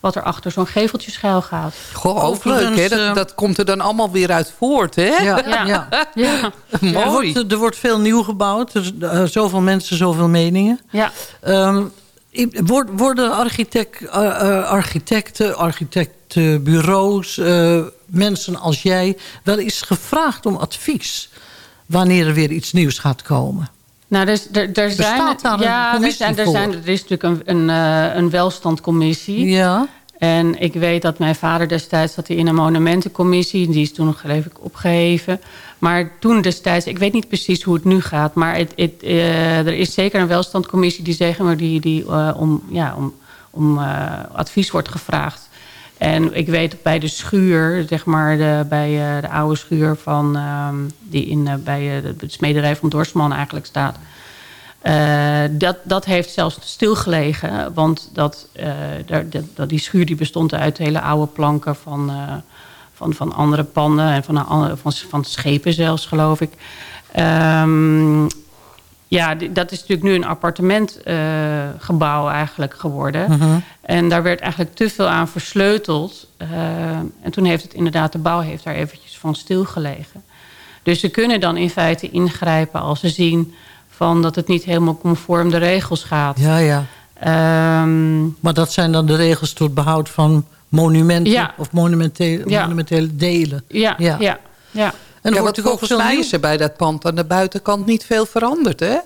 wat er achter zo'n geveltje schuil gaat. Goh, ook leuk, Overigens, hè? Dat, eh, dat komt er dan allemaal weer uit voort, hè? Ja, Ja. ja. Ja, Er, Mooi. wordt, er wordt veel nieuw gebouwd. Er, eh, zoveel mensen, zoveel meningen. ja. Ehm, worden architect, eh, eh, architecten, architectenbureaus, eh, mensen als jij... wel eens gevraagd om advies... wanneer er weer iets nieuws gaat komen? Nou, er, er, er zijn, daar een ja, er, commissie zijn, er, zijn, er is natuurlijk een, een, eh, een welstandcommissie. Ja, En ik weet dat mijn vader destijds zat hij in een monumentencommissie. Die is toen nog geloof ik opgeheven. Maar toen destijds, ik weet niet precies hoe het nu gaat. Maar het, het, eh, er is zeker een welstandcommissie die, zeggen maar, die, die eh, om, ja, om, om eh, advies wordt gevraagd. En ik weet bij de schuur, zeg maar de, bij eh, de oude schuur van, ehm, die in, eh, bij eh, de smederij van Dorsman eigenlijk staat. Eh, dat, dat heeft zelfs stilgelegen. Want dat, eh, die schuur die bestond uit hele oude planken van, eh, van, van andere panden en van, van, van schepen zelfs, geloof ik. Ehm, ja, dat is natuurlijk nu een appartementgebouw eigenlijk geworden. Mhm. En daar werd eigenlijk te veel aan versleuteld. Eh, en toen heeft het inderdaad, de bouw heeft daar eventjes van stilgelegen. Dus ze kunnen dan in feite ingrijpen als ze zien van dat het niet helemaal conform de regels gaat. Ja, ja. Ehm, Maar dat zijn dan de regels tot behoud van monumenten Ja. of monumentele, Ja. monumentele delen. ja, Ja. ja. ja, En ja, wordt ook volgens mij is er bij dat pand aan de buitenkant niet veel veranderd, hè?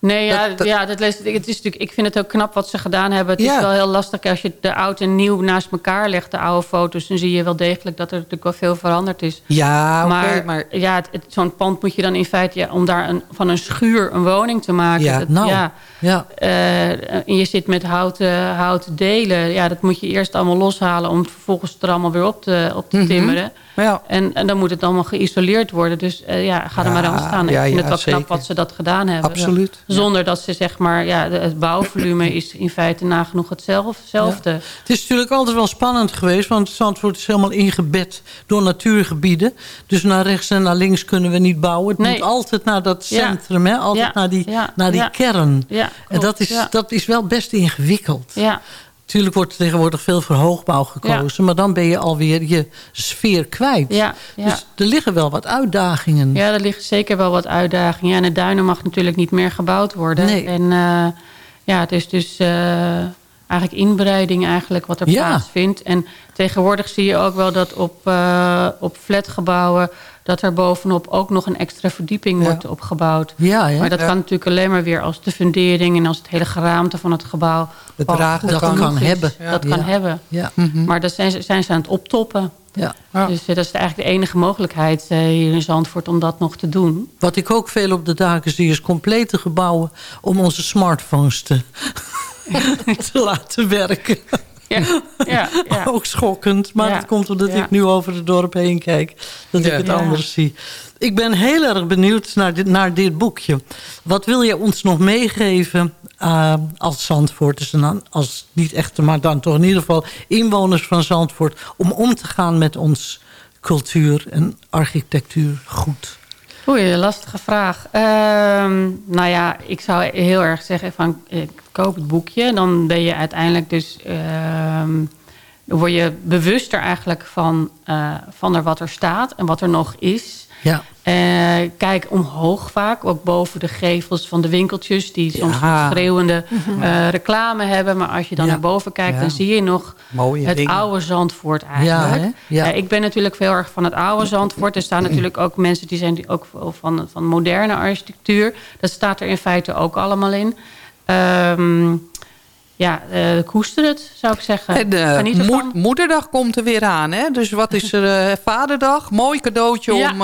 Nee, ja, Dat- dat- ja dat, lees- het is natuurlijk, ik vind het ook knap wat ze gedaan hebben. Het Ja. is wel heel lastig als je de oud en nieuw naast elkaar legt, de oude foto's. Dan zie je wel degelijk dat er natuurlijk wel veel veranderd is. Ja, maar maar... ja, zo'n pand moet je dan in feite... Ja, om daar een, van een schuur een woning te maken. Ja, dat, nou. ja, Ja. eh, en je zit met houten, houten delen. Ja, dat moet je eerst allemaal loshalen... om het vervolgens er allemaal weer op te, op te Mhm. timmeren. Ja. En, en dan moet het allemaal geïsoleerd worden. Dus eh, ja, ga er maar aan staan. ik vind het wel knap wat ze dat gedaan hebben. Absoluut. Zonder dat ze zeg maar... Ja, het bouwvolume is in feite nagenoeg hetzelfde. Het is natuurlijk altijd wel spannend geweest... want Zandvoort is helemaal ingebed door natuurgebieden. Dus naar rechts en naar links kunnen we niet bouwen. Het Nee. moet altijd naar dat Ja. centrum, hè? altijd Ja, naar die, naar die kern. En dat is, dat is wel best ingewikkeld. Ja, Natuurlijk wordt er tegenwoordig veel voor hoogbouw gekozen... maar dan ben je alweer je sfeer kwijt. ja, ja. Dus er liggen wel wat uitdagingen. Ja, er liggen zeker wel wat uitdagingen. Ja, en de duinen mag natuurlijk niet meer gebouwd worden. Nee. En eh, ja, het is dus eh, eigenlijk inbreiding eigenlijk wat er Ja. plaatsvindt. En tegenwoordig zie je ook wel dat op, eh, op flatgebouwen... dat er bovenop ook nog een extra verdieping Ja. wordt opgebouwd. Ja, hè? Maar dat Ja. kan natuurlijk alleen maar weer als de fundering... en als het hele geraamte van het gebouw... Drager goed dat kan hebben. Dat Ja. kan hebben. Ja, Maar dat zijn, ze- zijn ze aan het optoppen. ja. Dus eh, dat is eigenlijk de enige mogelijkheid eh, hier in Zandvoort om dat nog te doen. Wat ik ook veel op de daken zie is complete gebouwen... om onze smartphones te, te laten werken. Ja, ja, ja. Ook schokkend, maar Ja. dat komt omdat Ja. ik nu over het dorp heen kijk. Dat Ja. ik het Ja. anders zie. Ik ben heel erg benieuwd naar dit, naar dit boekje. Wat wil je ons nog meegeven eh, als Zandvoorters... en dan als niet echte, maar dan toch in ieder geval inwoners van Zandvoort... om om te gaan met ons cultuur en architectuur goed? Oei, lastige vraag. Ehm, nou ja, ik zou heel erg zeggen van ik koop het boekje. Dan ben je uiteindelijk dus... ehm, dan word je bewuster eigenlijk van, eh, van er wat er staat en wat er nog is. Ja, Eh, kijk omhoog vaak, ook boven de gevels van de winkeltjes... die soms Ja. schreeuwende eh, reclame hebben. Maar als je dan Ja. naar boven kijkt, Ja. dan zie je nog Mooie het dingen. oude Zandvoort eigenlijk. Eh, ik ben natuurlijk heel erg van het oude Zandvoort. Er staan natuurlijk ook mensen die zijn ook van, van moderne architectuur. Dat staat er in feite ook allemaal in. Ehm, ja, eh koester het, zou ik zeggen. En eh, Geniet moed- ervan. moederdag komt er weer aan, hè? Dus wat is er? eh, vaderdag, mooi cadeautje Ja, om,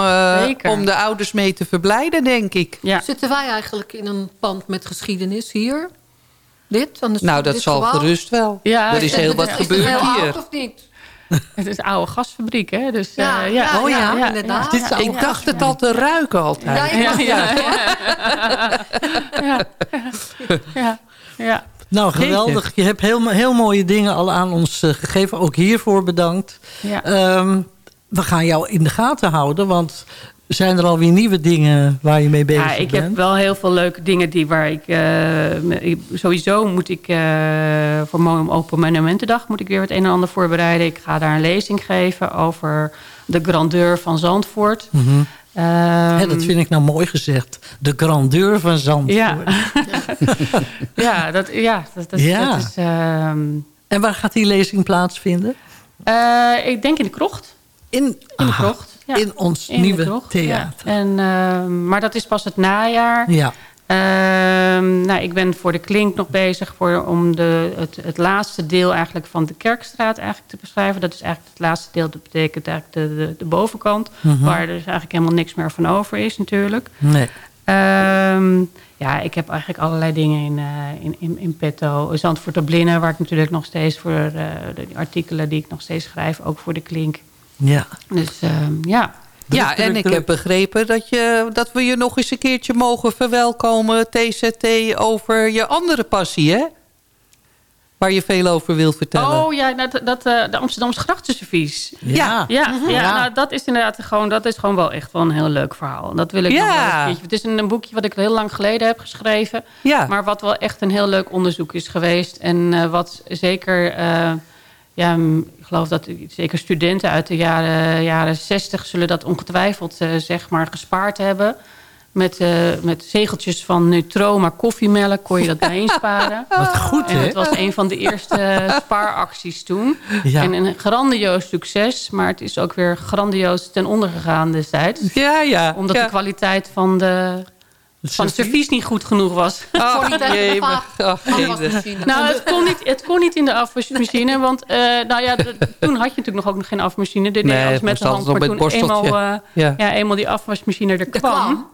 eh, om de ouders mee te verblijden, denk ik. Ja. Zitten wij eigenlijk in een pand met geschiedenis hier? Dit? Nou, dat dit zal gebouw? gerust wel. Ja, er is heel wat het Is het gebeurd heel hier. oud of niet? Het is een oude gasfabriek, hè? Dus, eh, Ja, ja, ja, Oh ja, ja, inderdaad. Dit Ik dacht het al te ruiken altijd. Ja, ik dacht Ja, ja. ja, ja. Nou, geweldig. Je hebt heel, heel mooie dingen al aan ons eh, gegeven. Ook hiervoor bedankt. ja. Ehm, we gaan jou in de gaten houden, want zijn er alweer nieuwe dingen waar je mee bezig Ja, ik bent? heb wel heel veel leuke dingen die waar ik... eh, ik- sowieso moet ik eh, voor Mo- Open Monumentendag moet ik weer het een en ander voorbereiden. Ik ga daar een lezing geven over de grandeur van Zandvoort. Mhm. Ehm, dat vind ik nou mooi gezegd. De grandeur van Zandvoort. Ja, ja, dat, ja, dat, dat, Ja. dat is... ehm, En waar gaat die lezing plaatsvinden? eh, ik denk in de krocht. In, In de Aha, krocht. Ja. in ons In nieuwe krocht, theater. En, ehm, maar dat is pas het najaar. Ja. Ehm, nou, ik ben voor de Klink nog bezig voor, om de, het, het laatste deel eigenlijk van de Kerkstraat eigenlijk te beschrijven. Dat is eigenlijk het laatste deel, dat betekent eigenlijk de, de, de bovenkant. Mhm. Waar er dus eigenlijk helemaal niks meer van over is natuurlijk. Nee. Ehm, ja, ik heb eigenlijk allerlei dingen in, eh, in, in, in petto. Zandvoort op Blinnen, waar ik natuurlijk nog steeds voor eh, de artikelen die ik nog steeds schrijf, ook voor de Klink. Ja. Dus ehm, ja, Ja, druk, en ik druk. heb begrepen dat, je, dat we je nog eens een keertje mogen verwelkomen... TZT over je andere passie, hè? Waar je veel over wilt vertellen. Oh ja, nou, dat, dat, eh, de Amsterdamse grachtenservies. Ja. Ja, ja, Ja. Nou, dat is inderdaad gewoon, dat is gewoon wel echt wel een heel leuk verhaal. Dat wil ik Ja. nog wel een keertje. Het is een, een boekje wat ik heel lang geleden heb geschreven. Ja. Maar wat wel echt een heel leuk onderzoek is geweest. En eh, wat zeker, eh, ja, geloof dat zeker studenten uit de jaren, jaren 60 zullen dat ongetwijfeld eh, zeg maar gespaard hebben. Met, eh, met zegeltjes van Neutroma koffiemelk kon je dat bijeen sparen. Wat goed, En hè? het was een van de eerste spaaracties toen. Ja. En een grandioos succes. Maar het is ook weer grandioos ten onder gegaan destijds. Ja, ja. Omdat ja. de kwaliteit van, de, van het servies niet goed genoeg was. Jee, vaat- ach, afwasmachine. Nou, het kon niet, het kon niet in de afwasmachine. Want eh, nou ja, toen had je natuurlijk nog ook nog geen afwasmachine. Dit Nee, alles met de hand. Maar toen eenmaal, eh, Ja. ja. eenmaal die afwasmachine er kwam... kwam.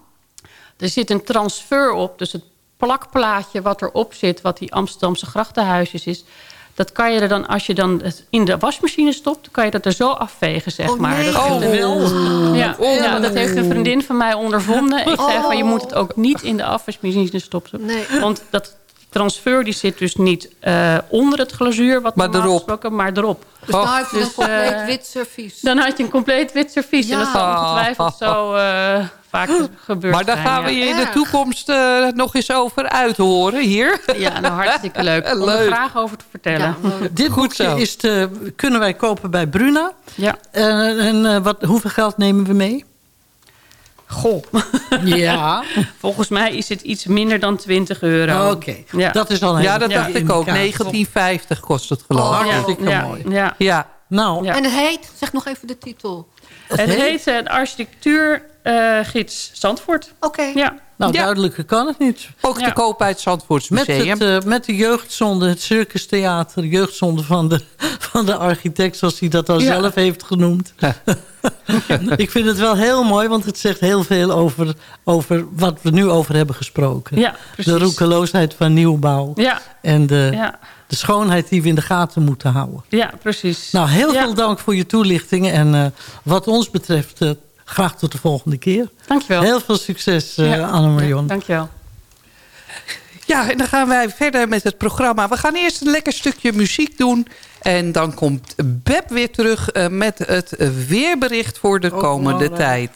Er zit een transfer op. Dus het plakplaatje wat erop zit... wat die Amsterdamse grachtenhuisjes is... dat kan je er dan, als je dan het in de wasmachine stopt... kan je dat er zo afvegen, zeg Oh, maar. nee. Dat heeft een- Oh. ja, ja, dat heeft een vriendin van mij ondervonden. Ik zei van, je moet het ook niet in de afwasmachine stoppen. Nee. Want dat transfer die zit dus niet eh, onder het glazuur... Wat Maar erop. maar erop. Dus dan heb je Dus, een compleet eh, wit servies. Dan had je een compleet wit servies. Ja. En dat zal ongetwijfeld zo eh, vaak gebeurd Maar daar zijn, gaan ja. we je in de toekomst eh, nog eens over uithoren hier. Ja, nou hartstikke leuk. Om er Leuk. graag over te vertellen. Ja, leuk. Dit Goed boekje zo. is te, kunnen wij kopen bij Bruna. Ja. En, en wat, hoeveel geld nemen we mee? Goh. Ja, Volgens mij is het iets minder dan 20 euro. oké. Ja. Dat is al een Ja, dat dacht ik ook. indicatie. 1950 kost het geloof Oh, ik. hartstikke ja, mooi. Ja. Ja. Nou, Ja. En het heet, zeg nog even de titel. Het heet eh, de architectuurgids Zandvoort. Oké. Ja. nou Ja. duidelijker kan het niet. Ook te Ja. koop bij het Zandvoorts Met, Museum. het, eh, met de jeugdzonde, het circustheater, jeugdzonde van de, van de architect, zoals hij dat al Ja. zelf heeft genoemd. ik vind het wel heel mooi, want het zegt heel veel over, over wat we nu over hebben gesproken. Ja, precies. de roekeloosheid van nieuwbouw Ja, en de, ja, de schoonheid die we in de gaten moeten houden. ja, precies. Nou, heel Ja. veel dank voor je toelichtingen. En eh, wat ons betreft, eh, graag tot de volgende keer. Dankjewel. Heel veel succes, eh Ja. Anne-Marion. Ja, dankjewel. Ja, en dan gaan wij verder met het programma. We gaan eerst een lekker stukje muziek doen. En dan komt Beb weer terug eh, met het weerbericht voor de komende tijd.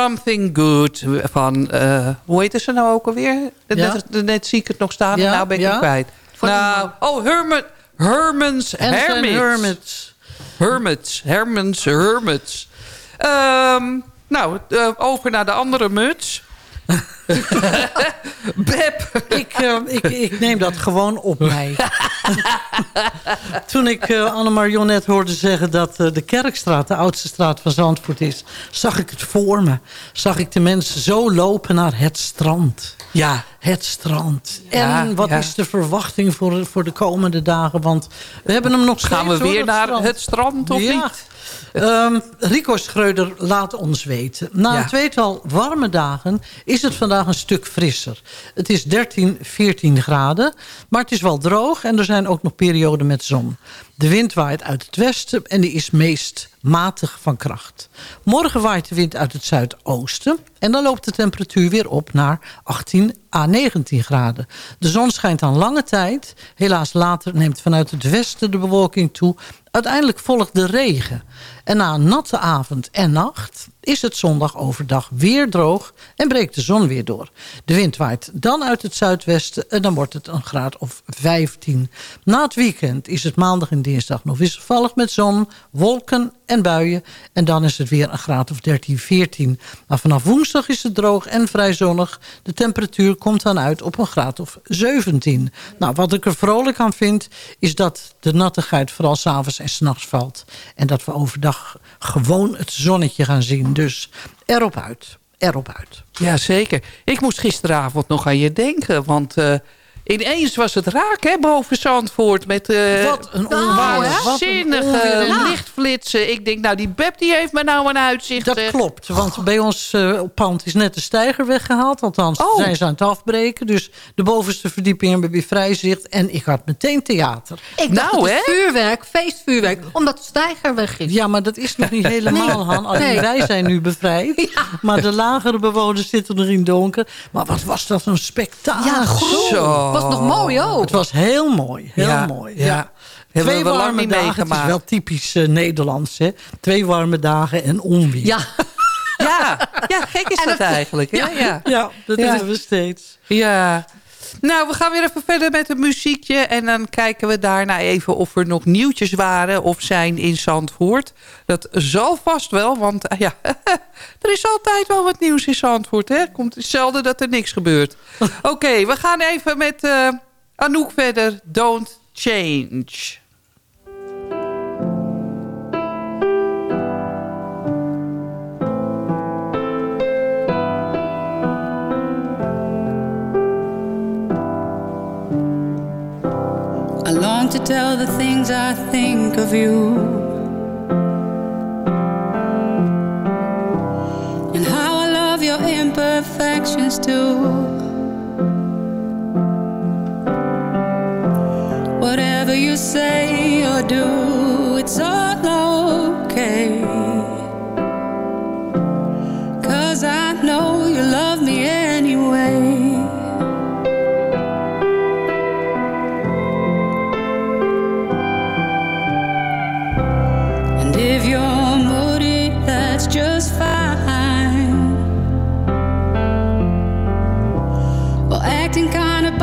Something good. Van, eh, hoe heet ze nou ook alweer? Ja. Net, net zie ik het nog staan en Ja, nou ben ik ja. kwijt. Nou, oh, Herman, Hermans Hermits. hermits. Hermits. Hermans Hermits. Ehm, nou, eh, over naar de andere muts. Beb. Ik, eh, ik, ik neem dat gewoon op mij. Toen ik uh, Annemarion net hoorde zeggen dat eh, de Kerkstraat... de oudste straat van Zandvoort is... zag ik het voor me. Zag ik de mensen zo lopen naar het strand. Ja. Het strand. Ja, en wat ja. is de verwachting voor, voor de komende dagen? Want we hebben hem nog steeds. Gaan we weer naar strand. het strand of Ja. niet? Ehm, Rico Schreuder laat ons weten. Na Ja. een tweetal warme dagen is het vandaag een stuk frisser. Het is 13, 14 graden, maar het is wel droog... en er zijn ook nog perioden met zon. De wind waait uit het westen en die is meest matig van kracht. Morgen waait de wind uit het zuidoosten... en dan loopt de temperatuur weer op naar 18 à 19 graden. De zon schijnt dan lange tijd. Helaas later neemt vanuit het westen de bewolking toe. Uiteindelijk volgt de regen. En na een natte avond en nacht is het zondag overdag weer droog... en breekt de zon weer door. De wind waait dan uit het zuidwesten en dan wordt het een graad of 15. Na het weekend is het maandag en dinsdag nog wisselvallig met zon, wolken en buien. En dan is het weer een graad of 13, 14. Maar vanaf woensdag is het droog en vrij zonnig. De temperatuur komt dan uit op een graad of 17. Nou, wat ik er vrolijk aan vind... is dat de nattigheid vooral s'avonds en s'nachts valt. En dat we overdag gewoon het zonnetje gaan zien. Dus erop uit. Erop uit. Jazeker. Ik moest gisteravond nog aan je denken. Want eh, ineens was het raak hè, boven Zandvoort. Met eh Wat een Nou, waanzinnige onweer. Ja. lichtflitsen. Ik denk, nou die Beb die heeft me nou een uitzicht. Dat eh. klopt, want bij ons eh, op pand is net de steiger weggehaald. Althans, Oh. zijn ze aan het afbreken. Dus de bovenste verdieping hebben weer vrij zicht. En ik had meteen theater. Ik dacht Nou, het is hè? vuurwerk, feestvuurwerk. Omdat de stijger weg is. Ja, maar dat is nog niet helemaal, Han. Alleen Nee. wij zijn nu bevrijd. Maar de lagere bewoners zitten nog in donker. Maar wat was dat een spektakel. Ja, groen. Zo. Was nog mooi ook. Het was heel mooi, heel Ja, mooi. ja. Ja. Twee we warme dagen, het is meegemaakt. wel typisch eh, Nederlands. Hè? Twee warme dagen en onweer. Ja, Ja, ja, gek is En dat dat- eigenlijk. Hè? Ja. Ja. ja dat Ja. hebben we steeds. ja. Nou, we gaan weer even verder met een muziekje. En dan kijken we daarna even of er nog nieuwtjes waren of zijn in Zandvoort. Dat zal vast wel, want eh, ja, er is altijd wel wat nieuws in Zandvoort. Hè? Het komt zelden dat er niks gebeurt. Oké, we gaan even met eh, Anouk verder. Don't change. To tell the things I think of you. And how I love your imperfections too. Whatever you say or do, it's all okay.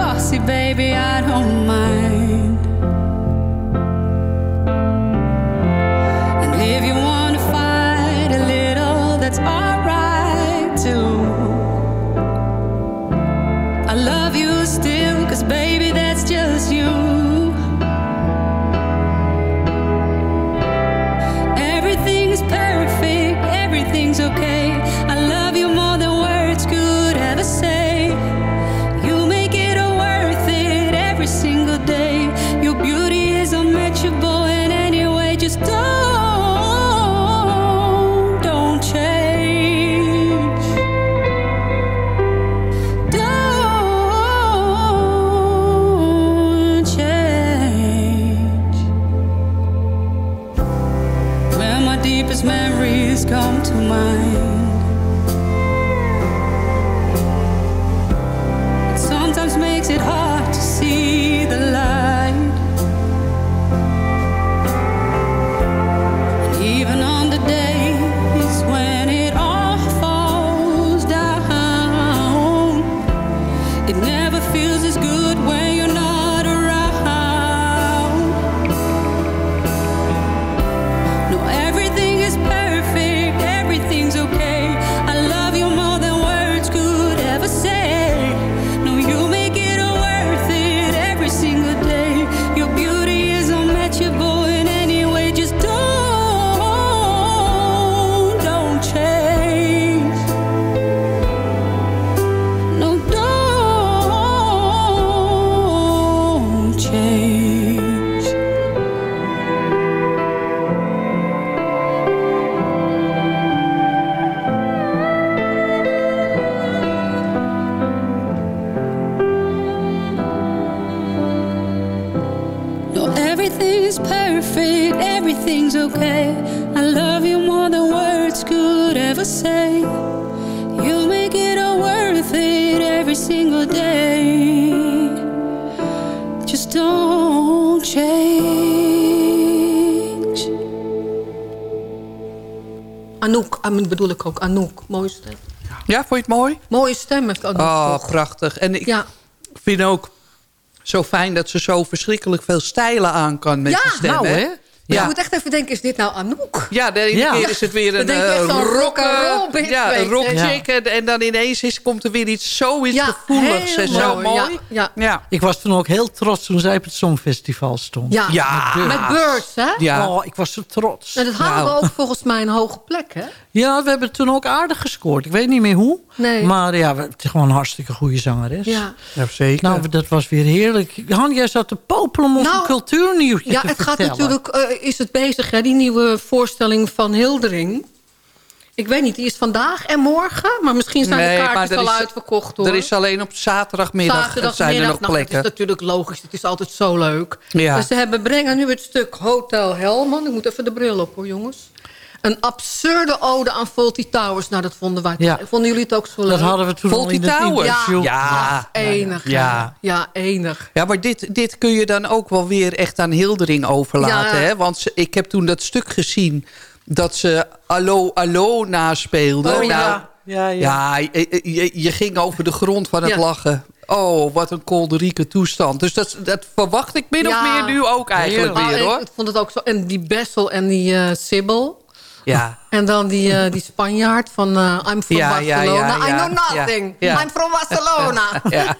Bossy, baby, I don't mind. Everything's okay. I love you more than words could ever say. You make it all worth it every single day. Just don't change. Anouk, ah, bedoel ik ook. Anouk, mooie stem. Ja, vond je het mooi? Mooie stem heeft Anouk Oh, toch? prachtig. En ik Ja. vind ook zo fijn dat ze zo verschrikkelijk veel stijlen aan kan met Ja, die stem. nou, hè? Ja. moet echt even denken, is dit nou Anouk? Ja, de ene Ja. keer is het weer een eh, rock, bitch, ja, een je. rockchick. En, en dan ineens is, komt er weer iets zoiets Ja, gevoeligs en zo mooi, ja, ja. ja. Ik was toen ook heel trots toen zij op het Songfestival stond. Ja, Ja. met Birds, hè? Ja. Oh, ik was zo trots. En dat haalde Nou. ook volgens mij een hoge plek, hè? Ja, we hebben toen ook aardig gescoord. Ik weet niet meer hoe. Nee. Maar ja, het is gewoon een hartstikke goede zangeres. Ja. zeker. Nou, dat was weer heerlijk. Han, jij zat te popelen om ons Nou, een cultuurnieuwtje Ja, te het gaat natuurlijk, eh, is het bezig, hè? Die nieuwe voorstelling van Hildering. Ik weet niet, die is vandaag en morgen. Maar misschien zijn Nee, de er al is- uitverkocht, hoor. er is alleen op zaterdagmiddag, zijn er nog nou, plekken. Dat is natuurlijk logisch, het is altijd zo leuk. Ja. Dus ze hebben, brengen nu het stuk Hotel Helman. Ik moet even de bril op, hoor, jongens. Een absurde ode aan Faulty Towers. Nou, dat vonden wij. Ja. Vonden jullie het ook zo leuk? Dat hadden we toen al in Towers? interview. Ja. Enig, ja. Ja. Ja, enig. Ja, maar dit, dit kun je dan ook wel weer echt aan Hildering overlaten. Ja. Hè? Want ze- ik heb toen dat stuk gezien dat ze Allo Allo naspeelde. Oh, ja. Nou, Ja, ja. ja, je, ging over de grond van het Ja. lachen. Oh, wat een kolderieke toestand. Dus dat, dat verwacht ik min of Ja. meer nu ook eigenlijk weer, ik- hoor. Ik vond het ook zo. En die Bessel en die eh Sibyl. Ja. En dan die, eh, die Spanjaard van eh, I'm from Ja, Barcelona. ja, I know nothing. I'm from Barcelona.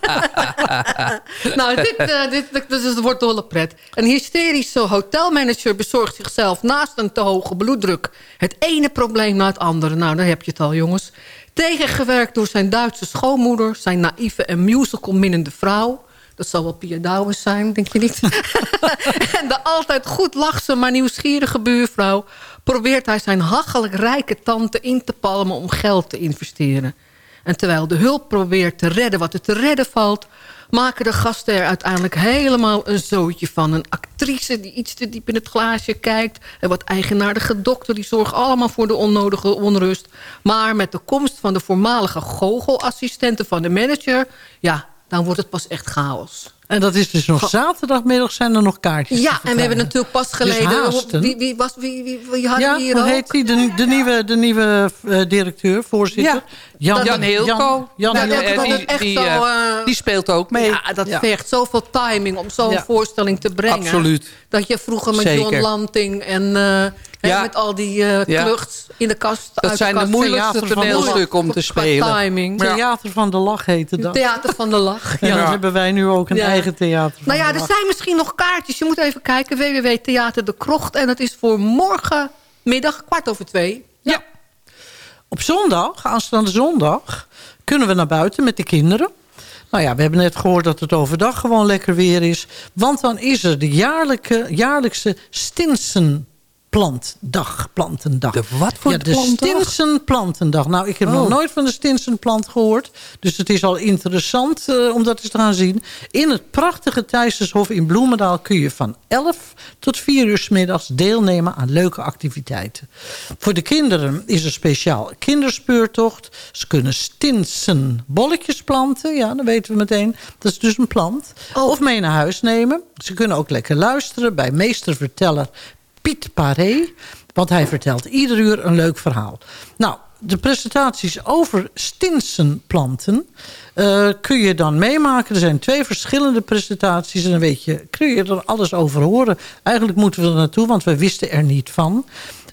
nou, dit, eh, dit, dit, dus het wordt dolle pret. Een hysterische hotelmanager bezorgt zichzelf naast een te hoge bloeddruk... het ene probleem na het andere. Nou, daar heb je het al, jongens. Tegengewerkt door zijn Duitse schoonmoeder... zijn naïeve en musical-minnende vrouw... Dat zal wel Pia Douwes zijn, denk je niet? en de altijd goed lachse, maar nieuwsgierige buurvrouw... probeert hij zijn hachelijk rijke tante in te palmen om geld te investeren. En terwijl de hulp probeert te redden wat er te redden valt... maken de gasten er uiteindelijk helemaal een zootje van. Een actrice die iets te diep in het glaasje kijkt... en wat eigenaardige dokter die zorgen allemaal voor de onnodige onrust. Maar met de komst van de voormalige goochelassistenten van de manager... ja, dan wordt het pas echt chaos. En dat is dus nog zaterdagmiddag zijn er nog kaartjes Ja, en we hebben natuurlijk pas Dus geleden... wie, wie, was, wie, wie, wie hadden Ja, hier hoe ook? heet die? De, de nieuwe, de nieuwe eh, directeur, voorzitter? Ja, Jan Heelko. Jan, Jan Heelko. die, die, zo, eh, eh, die speelt ook mee. Ja, dat Ja. vergt zoveel timing om zo'n Ja. voorstelling te brengen. Absoluut. Dat je vroeger met Zeker. John Lanting en eh, Ja. met al die eh Ja. kluchts in de kast... uit Dat zijn de kast- moeilijkste toneelstukken om te spelen. timing. Theater van de Lach heette dat. Theater van de Lach. En Ja. dan hebben wij nu ook een Ja. eigen theater van Nou ja, de er zijn misschien nog kaartjes. Je moet even kijken. www Theater de Krocht. En dat is voor morgenmiddag, kwart over twee. Ja. Op zondag, aanstaande zondag, kunnen we naar buiten met de kinderen. Nou ja, we hebben net gehoord dat het overdag gewoon lekker weer is. Want dan is er de jaarlijke, jaarlijkse Stinsenplantdag. Plantendag. De wat voor ja, de plantdag? Stinsenplantendag. Nou, ik heb Oh. nog nooit van de Stinsenplant gehoord. Dus het is al interessant eh, om dat eens te gaan zien. In het prachtige Thijssershof in Bloemendaal kun je van 11 tot 4 uur 's middags deelnemen aan leuke activiteiten. Voor de kinderen is er speciaal kinderspeurtocht. Ze kunnen stinsen bolletjes planten. Ja, dan weten we meteen. Dat is dus een plant. Of mee naar huis nemen. Ze kunnen ook lekker luisteren bij meesterverteller Piet Paré. Want hij vertelt ieder uur een leuk verhaal. Nou, de presentaties over stinsenplanten eh, kun je dan meemaken. Er zijn twee verschillende presentaties. En dan weet je, kun je er alles over horen. Eigenlijk moeten we er naartoe, want we wisten er niet van.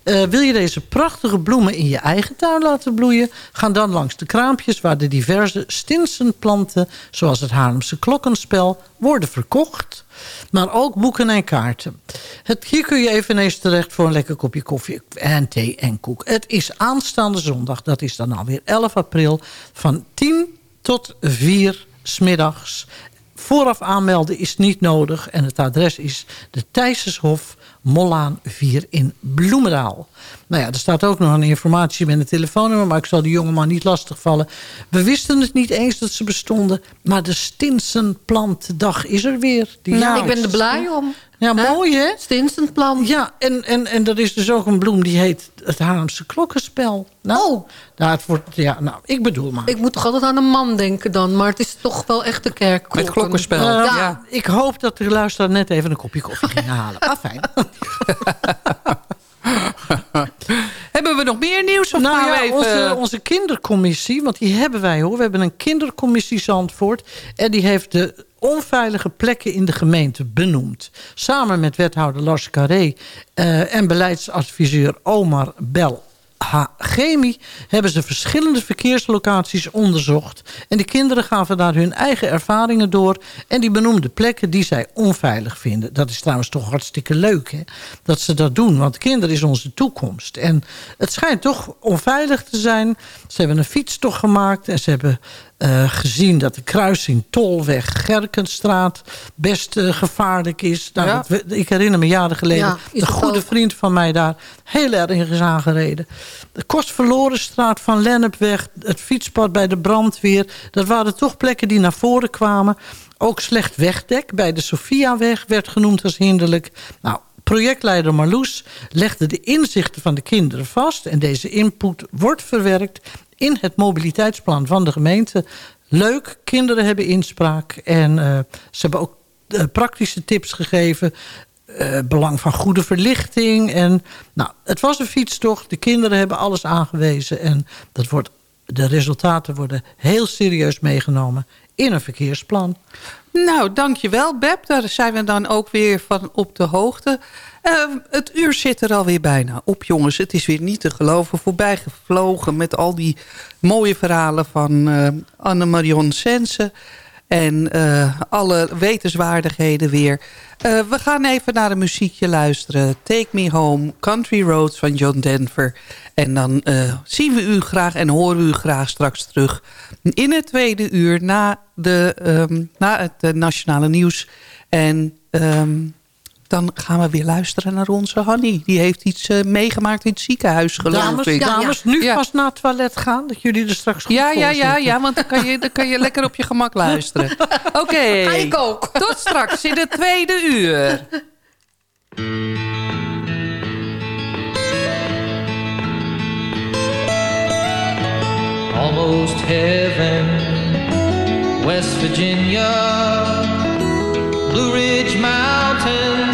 Eh, wil je deze prachtige bloemen in je eigen tuin laten bloeien? Ga dan langs de kraampjes waar de diverse stinsenplanten... zoals het Haarlemse klokkenspel worden verkocht. Maar ook boeken en kaarten. Het, hier kun je eveneens terecht voor een lekker kopje koffie en thee en koek. Het is aanstaande zondag, dat is dan alweer 11 april... van 10 tot 4 smiddags. Vooraf aanmelden is niet nodig en het adres is de Thijssershof Mollaan 4 in Bloemendaal. Nou ja, er staat ook nog een informatie met een telefoonnummer... maar ik zal die jongeman niet lastigvallen. We wisten het niet eens dat ze bestonden... maar de Stinsenplantdag is er weer. Die Nou, ik ben er blij om. Ja, mooi hè? Stinsenplant. Ja, en, en, en er is dus ook een bloem die heet het Haarlemse klokkenspel. Nou, Oh. nou, het wordt, ja, nou, ik bedoel maar. Ik moet toch altijd aan een man denken dan. Maar het is toch wel echt de kerk. Met klokkenspel. Eh, ja. Ik hoop dat de luisteraar net even een kopje koffie ging halen. Ah, fijn. Hebben we nog meer nieuws? Of Nou ja, even... onze, onze kindercommissie, want die hebben wij hoor. We hebben een kindercommissie Zandvoort. En die heeft de onveilige plekken in de gemeente benoemd. Samen met wethouder Lars Carré eh, en beleidsadviseur Omar Bel Chemie hebben ze verschillende verkeerslocaties onderzocht. En de kinderen gaven daar hun eigen ervaringen door. En die benoemde plekken die zij onveilig vinden. Dat is trouwens toch hartstikke leuk hè? dat ze dat doen. Want kinderen is onze toekomst. En het schijnt toch onveilig te zijn. Ze hebben een fietstocht gemaakt. En ze hebben eh, gezien dat de kruising Tolweg Gerkenstraat best eh, gevaarlijk is. Nou, Ja. dat we- ik herinner me jaren geleden Ja, een goede ook. vriend van mij daar heel erg is aangereden. De Kostverlorenstraat van Lennepweg, het fietspad bij de brandweer. Dat waren toch plekken die naar voren kwamen. Ook slecht wegdek bij de Sofiaweg werd genoemd als hinderlijk. Nou, projectleider Marloes legde de inzichten van de kinderen vast... en deze input wordt verwerkt in het mobiliteitsplan van de gemeente. Leuk, kinderen hebben inspraak en eh, ze hebben ook eh, praktische tips gegeven eh, belang van goede verlichting. En, nou, het was een fietstocht. De kinderen hebben alles aangewezen. En dat wordt, de resultaten worden heel serieus meegenomen in een verkeersplan. Nou, dankjewel Beb. Daar zijn we dan ook weer van op de hoogte. Eh, het uur zit er alweer bijna op, jongens. Het is weer niet te geloven voorbij gevlogen... met al die mooie verhalen van eh Anne-Marion Sensen... en eh, alle wetenswaardigheden weer. Eh, we gaan even naar een muziekje luisteren. Take Me Home, Country Roads van John Denver. En dan zien we u graag en horen we u graag straks terug... in het tweede uur na, de, ehm, na het nationale nieuws. En ehm, dan gaan we weer luisteren naar onze Hanny. Die heeft iets eh, meegemaakt in het ziekenhuis, geloof Dames, ik. dames nu Ja. pas naar het toilet gaan. Dat jullie er straks goed Ja, voor ja, ja, ja, want dan kan, je, dan kan je lekker op je gemak luisteren. Oké, Ik ook. tot straks in het tweede uur. almost heaven. West Virginia, Blue Ridge Mountains,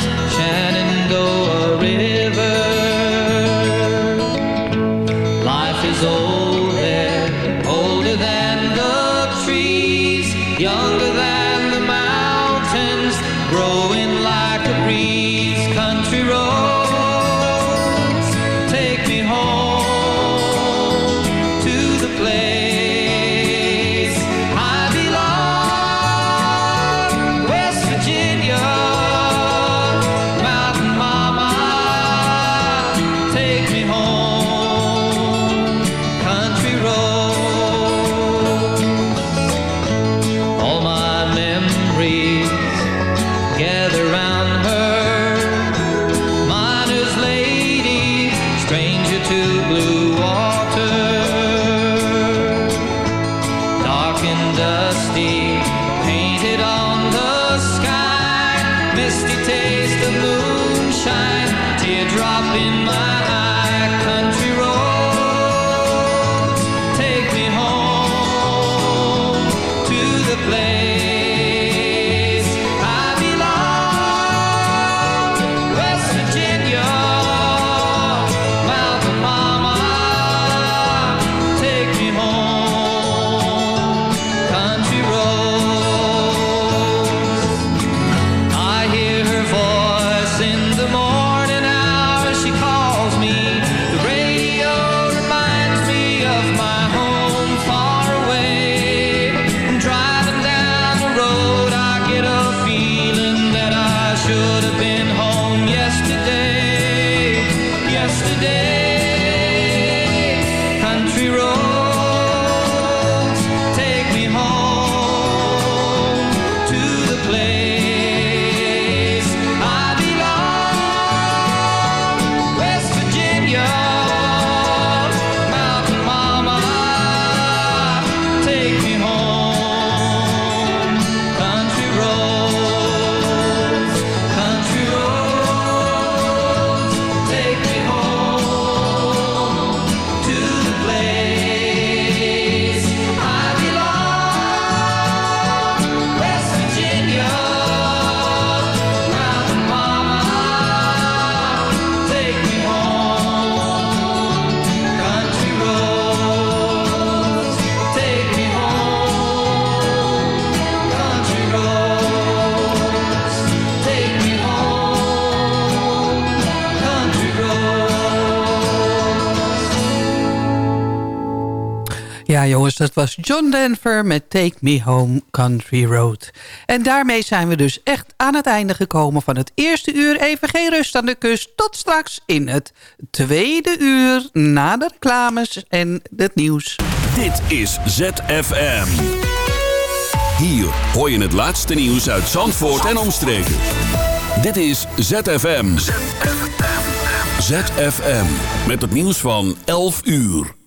John Denver met Take Me Home Country Road. En daarmee zijn we dus echt aan het einde gekomen van het eerste uur. Even geen rust aan de kust. Tot straks in het tweede uur na de reclames en het nieuws. Dit is ZFM. Hier hoor je het laatste nieuws uit Zandvoort en omstreken. Dit is ZFM. ZFM. Met het nieuws van 11 uur.